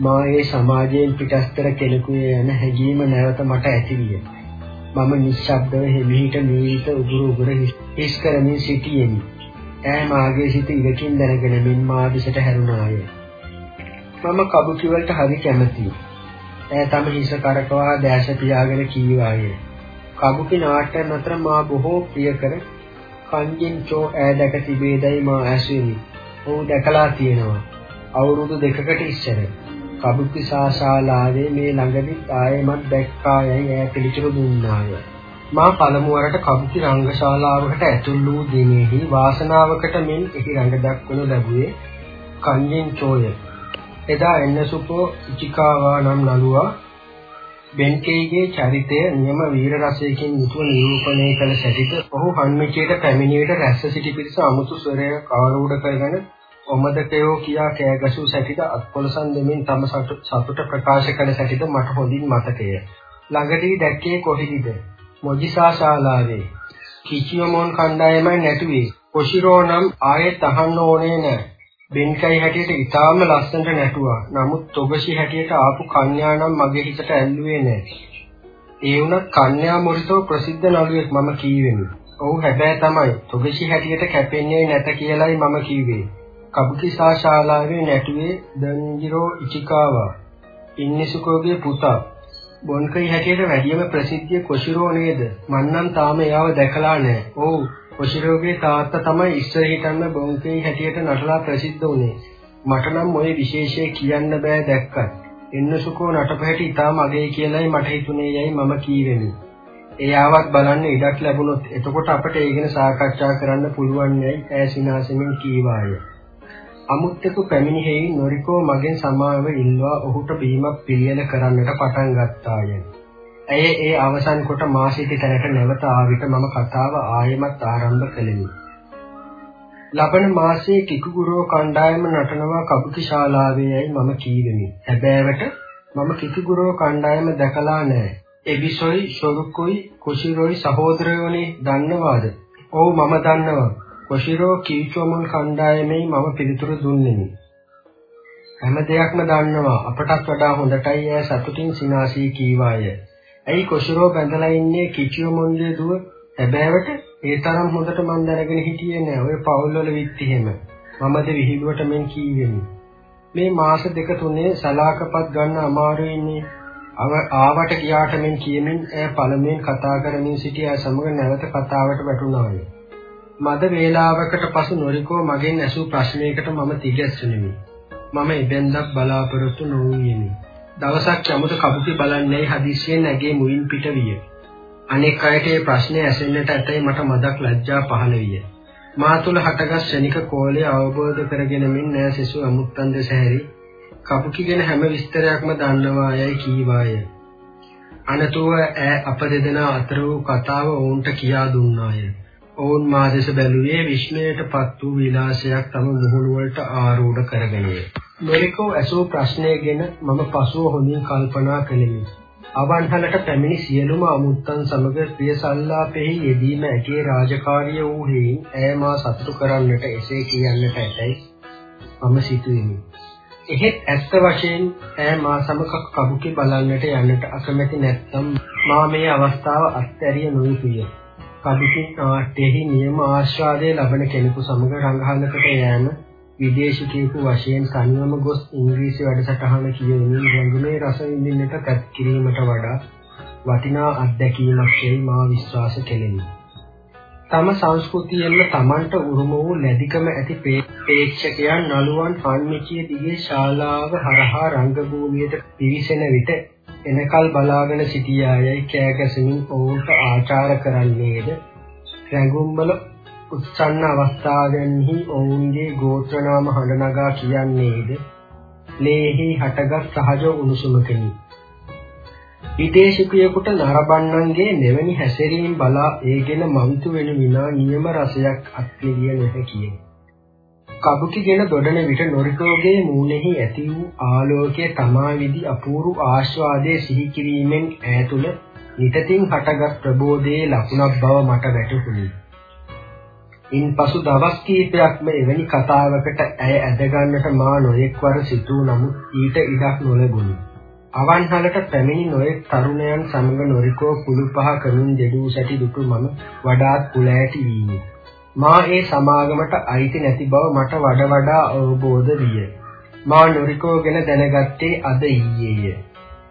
Speaker 1: මා ඒ සමාජයෙන් පිටස්තර කෙනෙකුය යන හැඟීම නැවත මට ඇතිවිය. මම නිශ්ශබ්දව හිමිහිට නීත උගුරු උගුර හිස් කරමින් සිටියෙමි. ඈ මාගේ සිත ඉවකින් දැනගෙන මින් මා දිසට හැරුණාය. මම කබුකි වලට හරි කැමතියි. ඈ තම හිස කරකවා දැස පියාගෙන කීවායේ. කබුකි නාට්‍යයන් අතර මා බොහෝ ප්‍රිය කර කන්ජින් චෝ ඈ දැක තිබේදයි මා ඇසුනි. ඔහු දැකලා තියෙනවා. අවුරුදු දෙකකට ඉස්සර කබුකි ශාසාලාවේ මේ ළඟදී ආයෙමත් දැක්කා යයි ඈ පිළිතුරු දුන්නාය. මා පළමු වරට කබුකි රංගශාලාවකට ඇතුල් වූ දිනෙහි වාසනාවකට මෙන් එහි රඟ දක්වනු ලැබුවේ කන්ජින් චෝය. එදා එන්නසුපෝ ඉචිකාවා නම් නළුවා බෙන්කේගේ චරිතය නියම වීර රසයකින් යුතුව නිරූපණය කළ සැටිත ඔහු හන්මිචේට පැමිණියට රැස්ස සිටි පිරිස අමුතු ස්වරය කවරූඩ කරගෙන ඔමදකයෝ කියා කෑගසූ සැටිත අත්පොලසන් දෙමින් තම සතුට ප්‍රකාශ කළ සැටිත මට හොඳින් මතකය. ළඟදී දැක්කේ කොහිදද? මොජිසා ශාලාවේ. කිචියොමොන් කණ්ඩායමයි නැටුවේ. කොෂිරෝ නම් ආයෙත් අහන්න ඕනේ නෑ. බෙන්කයි හැටියට ඊටාම ලස්සනට නැටුවා. නමුත් තොගසි හැටියට ආපු කන්‍යා නම් මගේ හිතට ඇල්ලුවේ නැහැ. ඒ වුණත් කන්‍යා මොරිතෝ ප්‍රසිද්ධ නළුවෙක් මම කීවෙමි. ඔව් හැබැයි තමයි තොගසි හැටියට කැපෙන්නේ නැත කියලයි මම කිව්වේ. කබුකිසා ශාලාවේ නැටුවේ දන්ජිරෝ ඉචිකාවා. ඉන්නිසුකෝගේ පුතා. බොන්කයි හැටියට වැඩියම ප්‍රසිද්ධිය කොෂිරෝ නේද? මන්නම් තාම එයාව දැකලා නැහැ. ඔව් කොෂිරෝගේ තාත්තා තමයි ඉස්සර හිටන්න බොන්කයි හැටියට නටලා ප්‍රසිද්ධ වුණේ. මට නම් ওই විශේෂය කියන්න බෑ දැක්කත්. එන්නසුකෝ නටපැටි ඉතාම අගේ කියලායි මට හිතුනේ යයි මම කීවෙමි. එයාවත් බලන්න ඉඩක් ලැබුණොත් එතකොට අපට ඒ ගැන සාකච්ඡා කරන්න පුළුවන් යයි ඈ සිනාසෙමින් කීවාය. අමුත්තක පැමිණි හේයි නොරිකෝ මගෙන් සමාව ඉල්වා ඔහුට බීමක් පිළියෙල කරන්නට පටන් ගත්තාය. ඇය ඒ අවසන් කොට මා සිටි තැනට නැවත ආවිත මම කතාව ආයෙමත් ආරම්භ කළෙමි. ලබන මාසයේ කිකුගුරෝ කණ්ඩායම නටනවා කබුකි ශාලාවේයි මම කීවෙමි. හැබෑවට මම කිකුගුරෝ කණ්ඩායම දැකලා නැහැ. එබිසොයි, ෂොරුකුයි, කුෂිරොයි සහෝදරයෝනේ දන්නවාද? ඔව් මම දන්නවා. කොෂිරෝ කීචෝමුල් කණ්ඩායමේ මම පිළිතුරු දුන්නෙමි. හැම දෙයක්ම දන්නවා අපටත් වඩා හොඳටයි ඇය සතුටින් සිනාසී කීවාය. ඇයි කොෂිරෝ බැඳලා ඉන්නේ කිචියෝමුල්ගේ දුව? හැබෑවට ඒ තරම් හොඳට මම දැනගෙන හිටියේ නෑ. ඔය පවුල් වල විත් එහෙම. මමද විහිළුවට මෙන් කීවෙමි. මේ මාස දෙක තුනේ සලාකපත් ගන්න අමාරුයිනේ. ආවට ගියාට මෙන් කියමින් ඇය පළමුවෙන් කතා කරමින් සිටි අය සමග නැවත කතාවට වැටුණාය. මද වේලාවකට පසු නොරිකෝ මගෙන් ඇසූ ප්‍රශ්නයකට මම තිගැස්සුනිමි. මම ඉබෙන්දක් බලාපොරොත්තු නොවුනිමි. දවසක් යමුද කපුටි බලන්නේ හදිස්සියෙන් ඇගේ මුවින් පිට විය. අනෙක් අයට මේ ප්‍රශ්නේ ඇසෙන්නට ඇතයි මට මදක් ලැජ්ජා පහළ විය. මා තුල හටගත් ශනික කෝලය අවබෝධ කරගෙන මින් නෑ සිසු අමුත්තන් දෙස හැරි කපුටි ගැන හැම විස්තරයක්ම දන්නවා යයි කීවාය. අනතුව ඈ අප දෙදෙනා අතර වූ කතාව ඔවුන්ට කියා දුන්නාය. ඔවුන් මා දෙස බැලුවේ විශ්මයටපත් වූ විලාසයක් තම මුහුණු වලට ආරූඪ කරගෙනය. මෙරිකෝ ඇසූ ප්‍රශ්නය ගැන මම පසුව හොඳින් කල්පනා කළෙමි. අවන්හලට පැමිණි සියලුම අමුත්තන් සමග ප්‍රියසල්ලාපෙහි යෙදීම ඇගේ රාජකාරිය වූ හේයින් ඈ මා සතුටු කරන්නට එසේ කියන්නට ඇතැයි මම සිතුවෙමි. එහෙත් ඇත්ත වශයෙන් ඈ මා සමග කබුකි බලන්නට යන්නට අකමැති නැත්නම් මා මේ අවස්ථාව අත්හැරිය නොයුතුය. කබිකි නාට්‍යයේ නියම ආස්වාදය ලබන කෙනෙකු සමග රංගහලකට යෑම විදේශිකයෙකු වශයෙන් තනියම ගොස් ඉංග්‍රීසි වැඩසටහන කියවමින් රංගමේ රස විඳින්නට කත් කිරීමට වඩා වටිනා අත්දැකීමක් යයි මා විශ්වාස කෙලෙමි. තම සංස්කෘතියෙන්ම Tamanට උරුම වූ ලැබිකම ඇති ප්‍රේක්ෂකයන් නළුවන් හන්මිචිය දිගේ ශාලාව හරහා රංගභූමියට පිවිසෙන විට එනකල් බලාගෙන සිටියායයි කෑගැසමින් ඔවුන්ට ආචාර කරන්නේද? රැඟුම්වල උත්සන්න අවස්ථාවෙන්හි ඔවුන්ගේ ගෝත්‍ර නාම හඬ නගා කියන්නේද? ලේහි හටගත් සහජ උණුසුමකනි. විදේශිකයෙකුට නරඹන්නන්ගේ මෙවැනි හැසිරීම් බලා ඒගෙන මවිතු වෙන විනා නියම රසයක් අත්විඳිය නොහැකියි. කබුකිගෙන දොඩන විට නොරිකෝගේ මූණෙහි ඇති වූ ආලෝකයේ තමා විදි අපූර්ව ආස්වාදයේ සිහි කිරීමෙන් ඈතුල නිතතින් හටගත් ප්‍රබෝධයේ ලකුණක් බව මට වැටහුණි. ඉන්පසු දවස් කිහිපයක්ම එවැනි කතාවකට ඇය ඇදගන්නට මා නොයෙක්වර සිතූ නමුත් ඊට ඉඩක් නොලැබුණි. අවන්හලට පැමිණි නොයෙක් තරුණයන් සමග නොරිකෝ කුළු පහ කමින් දෙඩූ සැටි දුටු මම වඩාත් කුලෑටි වීමි. මා ඒ සමාගමට අයිති නැති බව මට වඩ වඩා අවබෝධ විය. මා නොරිකෝ ගැන දැනගත්තේ අද ඊයේය.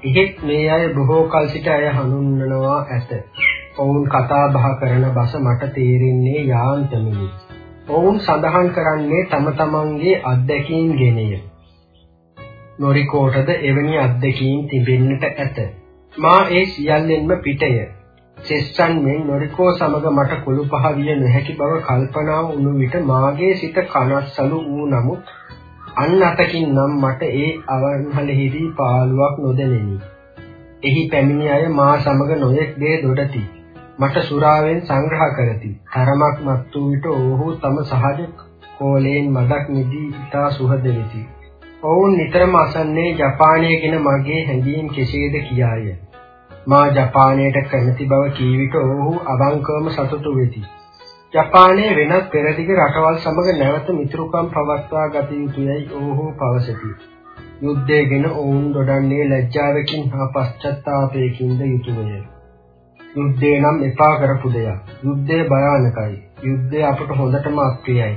Speaker 1: එහෙත් මේ අය බොහෝ කල සිට අය හඳුන්වනවා ඇත. ඔවුන් කතා බහ කරන බස මට තේරෙන්නේ යාන්තමිනි. ඔවුන් සඳහන් කරන්නේ තම තමන්ගේ අත්දැකීම් ගෙනය. නොරිකෝටද එවැනි අත්දැකීම් තිබෙන්නට ඇත. මා ඒ සියල්ලෙන්ම පිටය. සෙස්සන් මෙන් නොරිකෝ සමග මට කුළු පහ විය නොහැකි බව කල්පනා වුණු විට මාගේ සිත කනස්සලු වූ නමුත් අන් අතකින් නම් මට ඒ අවන්හලෙහිදී පාළුවක් නොදැනිනි. එහි පැමිණි අය මා සමග නොයෙක් දේ දොඩති. මට සුරාවෙන් සංග්‍රහ කරති. තරමක් මත් වූ විට ඔහු තම සහජ කෝලයෙන් මදක් නිදී ඉතා සුහද වෙති. ඔවුන් නිතරම අසන්නේ ජපානය ගැන මගේ හැඟීම් කෙසේද කියාය. මා ජපානයට කැමති බව කී විට ඔහු අවංකවම සතුටු වෙති. ජපානයේ වෙනත් පෙරදිග රටවල් සමග නැවත මිතුරුකම් පවත්වා ගත යුතුයයි ඔහු පවසති. යුද්ධය ගැන ඔවුන් දොඩන්නේ ලැජ්ජාවකින් හා පශ්චත්තාපයකින්ද යුතුවය. යුද්ධය නම් එපා කරපු දෙයක්. යුද්ධය භයානකයි. යුද්ධය අපට හොඳටම අප්‍රියයි.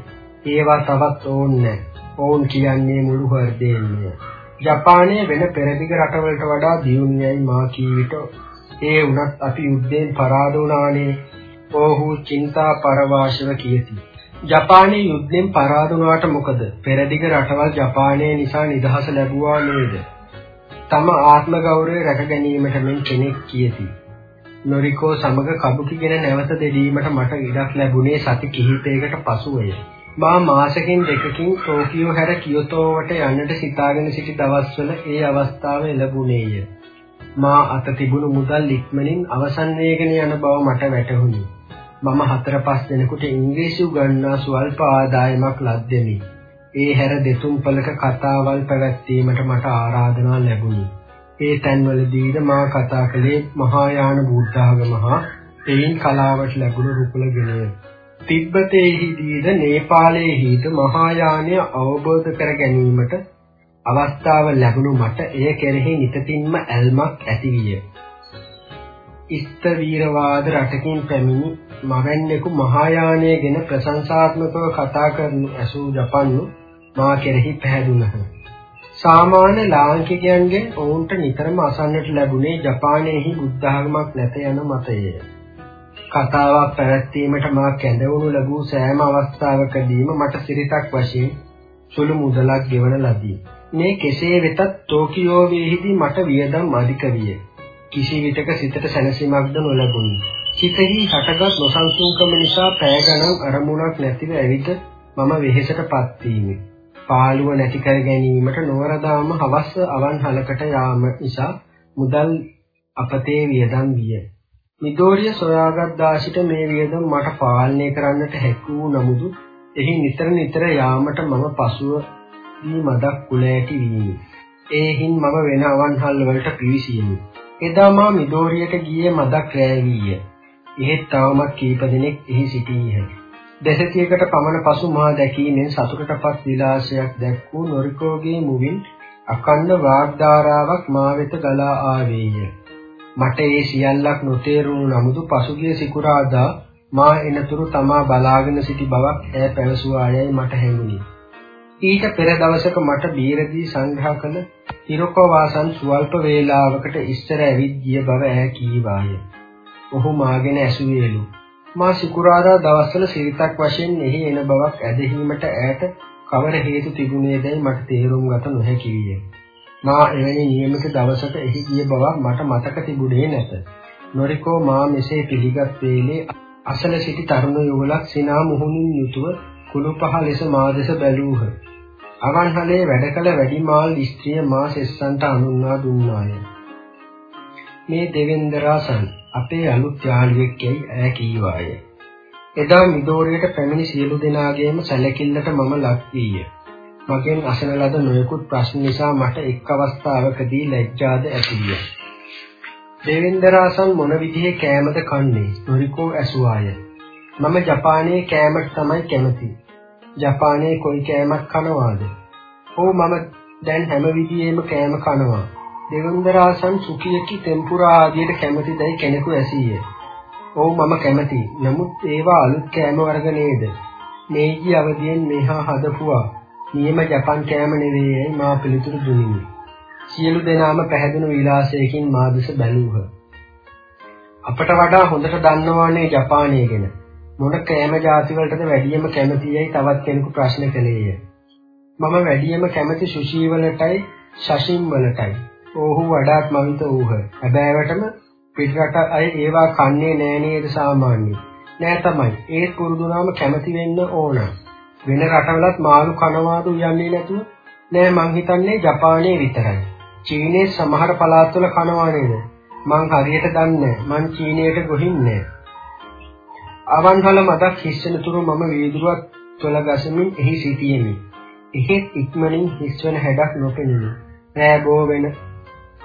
Speaker 1: ඒවා තවත් ඕන්නේ ඔවුන් කියන්නේ මුළු හෘදයෙන්ම. ජපානයේ වෙන පෙරදිග රටවලට වඩා දියුණුවයි මා කී විට ඒ වුණත් අපි යුද්ධයෙන් පරාද වුණානේ. ඔහු චින්තා පරවාශව කියති. ජපානයේ යුද්ධෙන් පරාද වුණාට මොකද? පෙරදිග රටවල් ජපානයේ නිසා නිදහස ලැබුවා නේද? තම ආත්ම ගෞරවය රැක ගැනීමට මෙන් කෙනෙක් කියති. නොරිකෝ සමග කබුකිගෙන නැවත දෙදීමට මට ඉඩක් ලැබුණේ සති කිහිපයකට පසුවය. මා මාසකින් දෙකකින් ටෝකියෝ හැර කියොතෝවට යන්නට සිතාගෙන සිටි දවස්වල ඒ අවස්ථාව ලැබුණේය. මා අත තිබුණු මුදල් ඉක්මනින් අවසන් වේගෙන යන බව මට වැටහුණි. මම හතර පහ දෙනෙකුට ඉංග්‍රීසි උගන්වා ස්වල්ප ආදායමක් ලද්දෙමි. ඒ හැර දෙතුන් පළක කතාවල් පැවැත්වීමට මට ආරාධනා ලැබුණි. ඒ තැන්වලදීද මා කතා කළේ මහායාන බුද්ධාගම හා එයින් කලාවට ලැබුණු රුකුල ගෙනය. තිබ්බතයේදීද නේපාලයේදීද මහායානය අවබෝධ කර ගැනීමට අවස්ථාව ලැබුණු මට එය කෙරෙහි නිතින්ම ඇල්මක් ඇති විය. ඉස්තවීරවාද රටකින් පැමිණි මවැන්නෙකු මහායානය ගැන ප්‍රශංසාත්මකව කතා කරනු ඇසූ ජපන්නු මා කෙරෙහි පැහැදුනහ. සාමාන්‍ය ලාංකිකයන්ගෙන් ඔවුන්ට නිතරම අසන්නට ලැබුණේ ජපානයෙහි බුද්ධාගමක් නැත යන මතය. කතාවක් පැවැත්වීමට මා කැඳවුණු ලැබූ සෑම අවස්ථාවකදීම මට සිරිතක් වශයෙන් සුළු මුදලක් ගෙවන ලදී. මේ කෙසේ වෙතත් ටෝකියෝවේහිදී මට වියදම් අධික විය. කිසි විටක සිතට සැනසීමක්ද නොලැබුණි. සිතෙහි හටගත් නොසන්සුන්කම නිසා පෑ ගණන් අරමුණක් නැතිව ඇවිත් මම වෙහෙසටපත් වීමි. පාළුව නැති කර ගැනීමට නොවරදාම හවස් අවන්හලකට යාම නිසා මුදල් අපතේ වියදම් විය. මිදෝරිය සොයාගත් දාසිට මේ වියදම් මට පාලනය කරන්නට හැකි වූ නමුදු එහි නිතර නිතර යාමට මම පසුව දී මදක් කුල ඇති වීමි. ඒහින් මම වෙන අවන්හල් වලට පිවිසියෙමි. එදා මා මිදෝරියට ගියේ මදක් රැය වීය. එහෙත් තවමත් කීප දෙනෙක් එහි සිටීහ. දශකයකට පමණ පසු මා දැකීමෙන් සතුටටපත් විලාසයක් දැක්වූ නොරිකෝගේ මුවින් අකණ්ඩ වාග්ධාරාවක් මා වෙත ගලා ආවේය. මට ඒ සියල්ලක් නොතේරුණු නමුදු පසුගිය සිකුරාදා මා එනතුරු තමා බලාගෙන සිටි බවක් ඈ පැවසුවායයි මට හැඟුණි. ඊට පෙර දවසක මට බීරදී සංග්‍රහ කළ තිරකෝ වාසන් සුවල්ප වේලාවකට ඉස්සර ඇවිත් ගිය බව ඈ කීවාය. ඔහු මාගෙන ඇසුවේලු. මා සිකුරාදා දවස්වල සිරිතක් වශයෙන් එහි එන බවක් ඇදහිීමට ඈට කවර හේතු තිබුණේදයි මට තේරුම් ගත නොහැකි විය. මා එවැනි නියමිත දවසක එහි ගිය බවක් මට මතක තිබුණේ නැත. නොරිකෝ මා මෙසේ පිළිගත් වේලේ අසල සිටි තරුණ යුවලක් සිනා මුහුණින් යුතුව කුණු පහ ලෙස මා දෙස බැලූහ. අවන්හලේ වැඩ කළ වැඩිමාල් ස්ත්‍රිය මා සෙස්සන්ට අනුන්වා දුන්නාය. මේ දෙවෙන්දරාසන් අපේ අලුත් යාළුවෙක් යයි ඈ කීවාය. එදා මිදෝරියට පැමිණි සියලු දෙනාගේම සැලකිල්ලට මම ලක් වීය. මගෙන් අසන ලද නොයෙකුත් ප්‍රශ්න නිසා මට එක් අවස්ථාවකදී ලැජ්ජාද ඇති විය. දේවෙන්දරාසන් මොන විදිහේ කෑමද කන්නේ? නොරිකෝ ඇසුවාය. මම ජපානයේ කෑමට තමයි කැමති. ජපානයේ කොයි කෑමක් කනවාද? "ඔව් මම දැන් හැම විදියෙම කෑම කනවා." දෙවුන්දරාසන් සුකියකි ටෙම්පුරා ආදියට කැමතිදයි කෙනෙකු ඇසීය. ඔව් මම කැමතියි. නමුත් ඒවා අලුත් කෑම වර්ග නේද? මේජි අවදියෙන් මෙහා හදපුවා. නියම ජපන් කෑම නෙවෙයි මා පිළිතුරු දුන්නිමි. සියලු දෙනාම පැහැදුණු විලාසයකින් මා දෙස බැලූහ. අපට වඩා හොඳට දන්නවානේ ජපානය ගැන. මොන කෑම ಜಾති වලටද වැඩියම කැමතියයි තවත් කෙනෙකු ප්‍රශ්න කළේය. මම වැඩියම කැමති සුෂි වලටයි ශෂින් වලටයි. ඔහු වඩාත් මවිත වූහ. හැබෑවටම පිටරට අය ඒවා කන්නේ නෑ නේද සාමාන්‍යයෙන්. නෑ තමයි. ඒත් පුරුදුනාම කැමති වෙන්න ඕන. වෙන රටවලත් මාළු කනවාද යන්නේ නැතුව නෑ මං හිතන්නේ ජපානයේ විතරයි. චීනයේ සමහර පළාත්වල කනවා නේද? මං හරියට දන්නේ මං චීනයට ගොහින් නෑ. අවන්හල මතක් හිස්සෙන තුරු මම වීදුරුවක් තොල ගසමින් එහි සිටියෙමි. එහෙත් ඉක්මනින් හිස්වන හැඩක් නොපෙනුනි. රෑ බෝ වෙන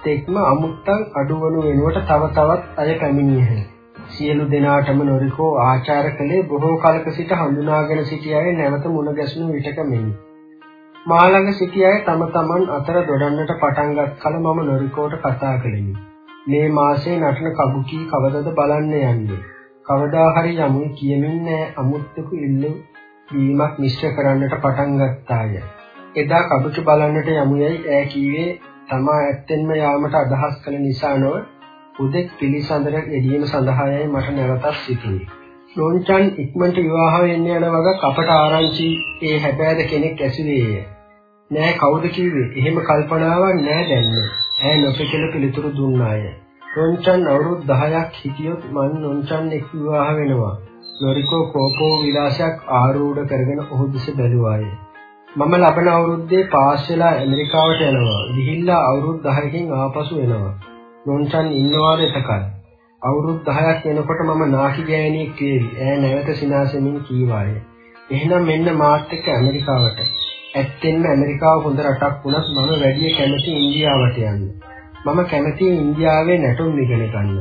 Speaker 1: තෙක්ම අමුත්තන් අඩුවනු වෙනුවට තව තවත් අය පැමිණියහ. සියලු දෙනාටම නොරිකෝ ආචාර කළේ බොහෝ කලක සිට හඳුනාගෙන සිටි අය නැවත මුණ ගැසුණු විටක මෙනි. මා ළඟ සිටි අය තම තමන් අතර දොඩන්නට පටන්ගත් කල මම නොරිකෝට කතා කළෙමි. මේ මාසේ නටන කබුකී කවදද බලන්න යන්නේ. කවදා හරි යමු කියමින් නෑ අමුත්තක ඉල්ල වීමක් මිශ්‍ර කරන්නට පටන් ගත්තාය. එදා කබුකි බලන්නට යමු යයි ඈ කීවේ තමා ඇත්තෙන්ම යාමට අදහස් කළ නිසා නොව උදෙක් පිළිසඳර එදීම සඳහායයි මට නැවතත් සිතුනේ. නොන්චන් ඉක්මනට විවාහ වෙන්න යන වග කපට ආරංචි ඒ හැබෑද කෙනෙක් ඇසුවේය. නෑ කවුද කිව්වේ? එහෙම කල්පනාවක් නෑ දැන්න. ඈ නොපෙකල පිළිතුරු දුන්නාය. නොන්චන් අවුරුදු 10ක් හිටියොත් මං නොන්චන් එක් විවාහ වෙනවා. නොරිකෝ කෝපෝ විලාසයක් ආරූඪ කරගෙන ඔහු දෙස බැලුවාය. මම ලබන අවුරුද්දේ පාස් වෙලා ඇමරිකාවට යනවා. ගිහිල්ලා අවුරුදු 10කින් ආපසු එනවා. නොන්චන් ඉන්නවාද එතකල් අවුරුදු 10ක් වෙනකොට මම නාකි ගෑණියෙක් වේවි ඈ නැවත සිනාසෙමින් කීවාය එහෙනම් මෙන්න මාත් එක්ක ඇමරිකාවට ඇත්තෙන්ම ඇමරිකාව හොඳ රටක් වුණත් මම වැඩි කැමති ඉන්දියාවට යන්න මම කැමති ඉන්දියාවේ නැටුම් ඉගෙන ගන්න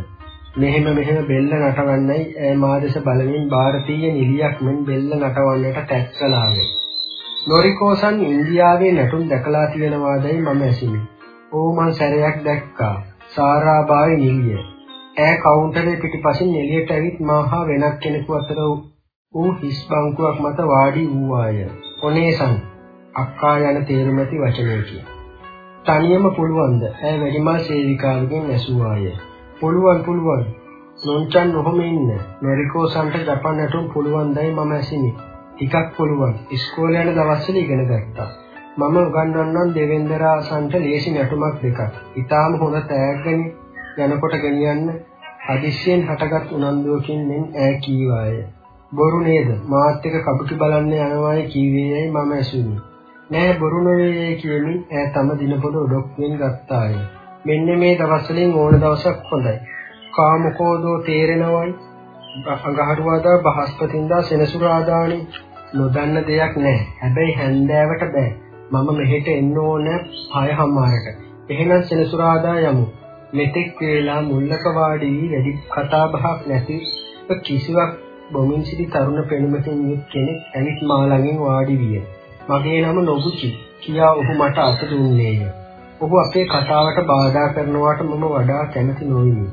Speaker 1: මෙහෙම මෙහෙම බෙල්ල නටවන්නයි ඈ මාදේශ බලමින් ಭಾರತೀಯ නිලියක් මෙන් බෙල්ල නටවන්නට තැක්කලාවේ නොරිකෝසන් ඉන්දියාවේ නැටුම් දැකලා තියෙනවාදයි මම ඇසිමි. ඕ මං සැරයක් දැක්කා. සාරාබායි නිලිය. ඈ කවුන්ටරේ පිටිපසින් එළියට ඇවිත් මාහා වෙනත් කෙනෙකු අතර ඌ හිස් බංකුවක් මත වාඩි වූවාය. ඔනේසන් අක්කා යන තේරුමැති වචනයකි. තනියම පුළුවන්ද? ඈ වැඩිමල් සේවිකාවකින් ඇසුවාය. පුළුවන් පුළුවන්. නොන්චන් නොහොම ඉන්න. මෙරිකෝ සන්ට ජපන් නැටුම් පුළුවන්දයි මම ඇසිනි. ටිකක් පුළුවන්. ඉස්කෝලේ යන දවස්වල ඉගෙන ගත්තා. මම උගන්වන්නම් දෙවෙන්දරාසන්ට ලේසි නැටුමක් දෙකක්. ඊටාම හොඳ තෑග්ගනේ යනකොට ගෙනියන්න හදිස්සියෙන් හටගත් උනන්දුවකින් මෙන් ඈ කීවාය. බොරු නේද? මාත් එක්ක කබුටි බලන්න යනවායි කීවේයයි මම ඇසුනි. නෑ බොරු නෙවෙයි කියමින් ඈ තම දිනපොළ ඔඩොක්කුවෙන් ගත්තාය. මෙන්න මේ දවස්වලින් ඕන දවසක් හොඳයි. කාමකෝදෝ තේරෙනවයි. අඟහරුවාදා බහස්පතින්දා සෙනසුරාදානි නොදන්න දෙයක් නැහැ. හැබැයි හැන්දෑවට බෑ. මම මෙහෙට එන්න ඕන 6:00ට. එහෙනම් සෙනසුරාදා යමු. මෙතෙක් වේලා මුල්ලක වාඩි වී වැඩි කතා බහක් නැති කිසිවක් බොමින් සිටි තරුණ පෙනුමකින් යුත් කෙනෙක් ඇවිත් මා ළඟින් වාඩි විය. මගේ නම නොබුචි කියා ඔහු මට අත දුන්නේය. ඔහු අපේ කතාවට බාධා කරනවාට මම වඩා කැමති නොවිමි.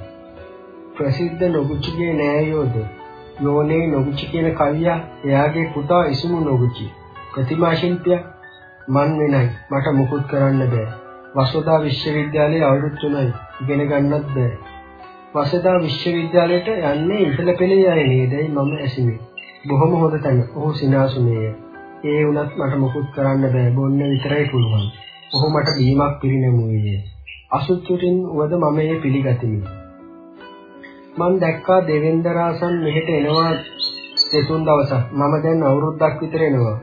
Speaker 1: ප්‍රසිද්ධ නොබුචිගේ නෑයෝද යෝනේ නොබුචි කියන කවියා එයාගේ පුතා ඉසුමු නොබුචි ප්‍රතිමා ශිල්පියා මන් වෙනයි මට මුකුත් කරන්න බෑ. වසෝදා විශ්වවිද්‍යාලයේ අවුරුදු 3යි ඉගෙන ගන්නත් බෑ. වසෝදා විශ්වවිද්‍යාලයට යන්නේ ඉහළ පෙළේ අය නේදයි මම ඇසිමි. බොහොම හොඳ තැන. ඔහු සිනාසුනේය. ඒ වුණත් මට මුකුත් කරන්න බෑ. බොන්න විතරයි පුළුවන්. ඔහු මට බීමක් පිරිනැමුවේ. අසුතුටින් වද මම ඒ පිළිගතිමි. මම දැක්කා දෙවෙන්දරාසන් මෙහෙට එනවා දෙතුන් දවසක්. මම දැන් අවුරුද්දක් විතර එනවා.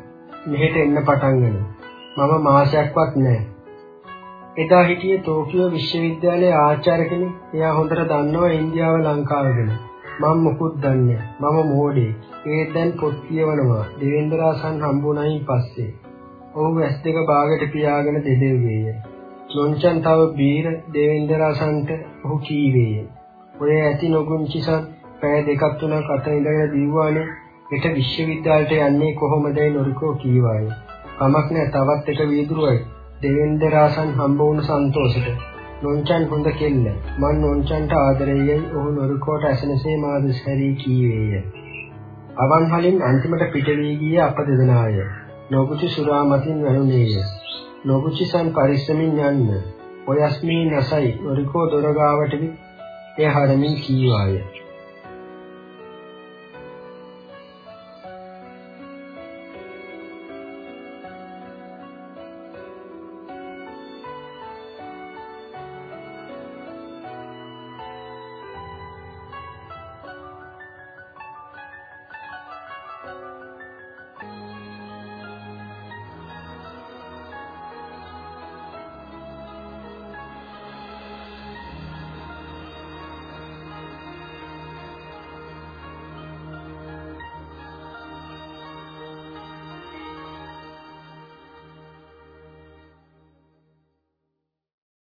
Speaker 1: මෙහෙට එන්න පටන් ගන්නවා. මම මාසයක්වත් නැහැ. එදා හිටියේ ටෝකියෝ විශ්වවිද්‍යාලයේ ආචාර්ය කෙනෙක්. එයා හොඳට දන්නවා ඉන්දියාව ලංකාව ගැන. මම මොකුත් දන්නේ මම මෝඩේ. ඒත් දැන් පොත් කියවනවා. දෙවෙන්දරාසන් හම්බුණයි පස්සේ. ඔහු ඇස් දෙක බාගට පියාගෙන දෙදෙව්වේය. නොන්චන් තව බීර දෙවෙන්දරාසන්ට ඔහු කීවේය. ඔය ඇති නොගුංචිසන් පැය දෙකක් තුනක් අත ඉඳගෙන දීවානේ. හෙට විශ්වවිද්‍යාලයට යන්නේ කොහොමදයි නොරිකෝ කීවාය. කමක් නෑ තවත් එක වීදුරුවයි. දෙවෙන්ද රාසන් හම්බ වුණු සන්තෝෂෙට. නොන්චන් හොඳ කෙල්ල. මන් නොන්චන්ට ආදරෙයයි ඔහු නොරුකෝට ඇසෙනසේ මාද සැරී කීවේය. අවන්හලින් අන්තිමට පිට වී ගිය අප දෙදෙනාය. නොගුචි සුරා මතින් වැළුනේය. නොගුචිසන් පරිස්සමින් යන්න. ඔයස්මී නැසයි නොරිකෝ දොරගාවට එය හරමින් කීවාය.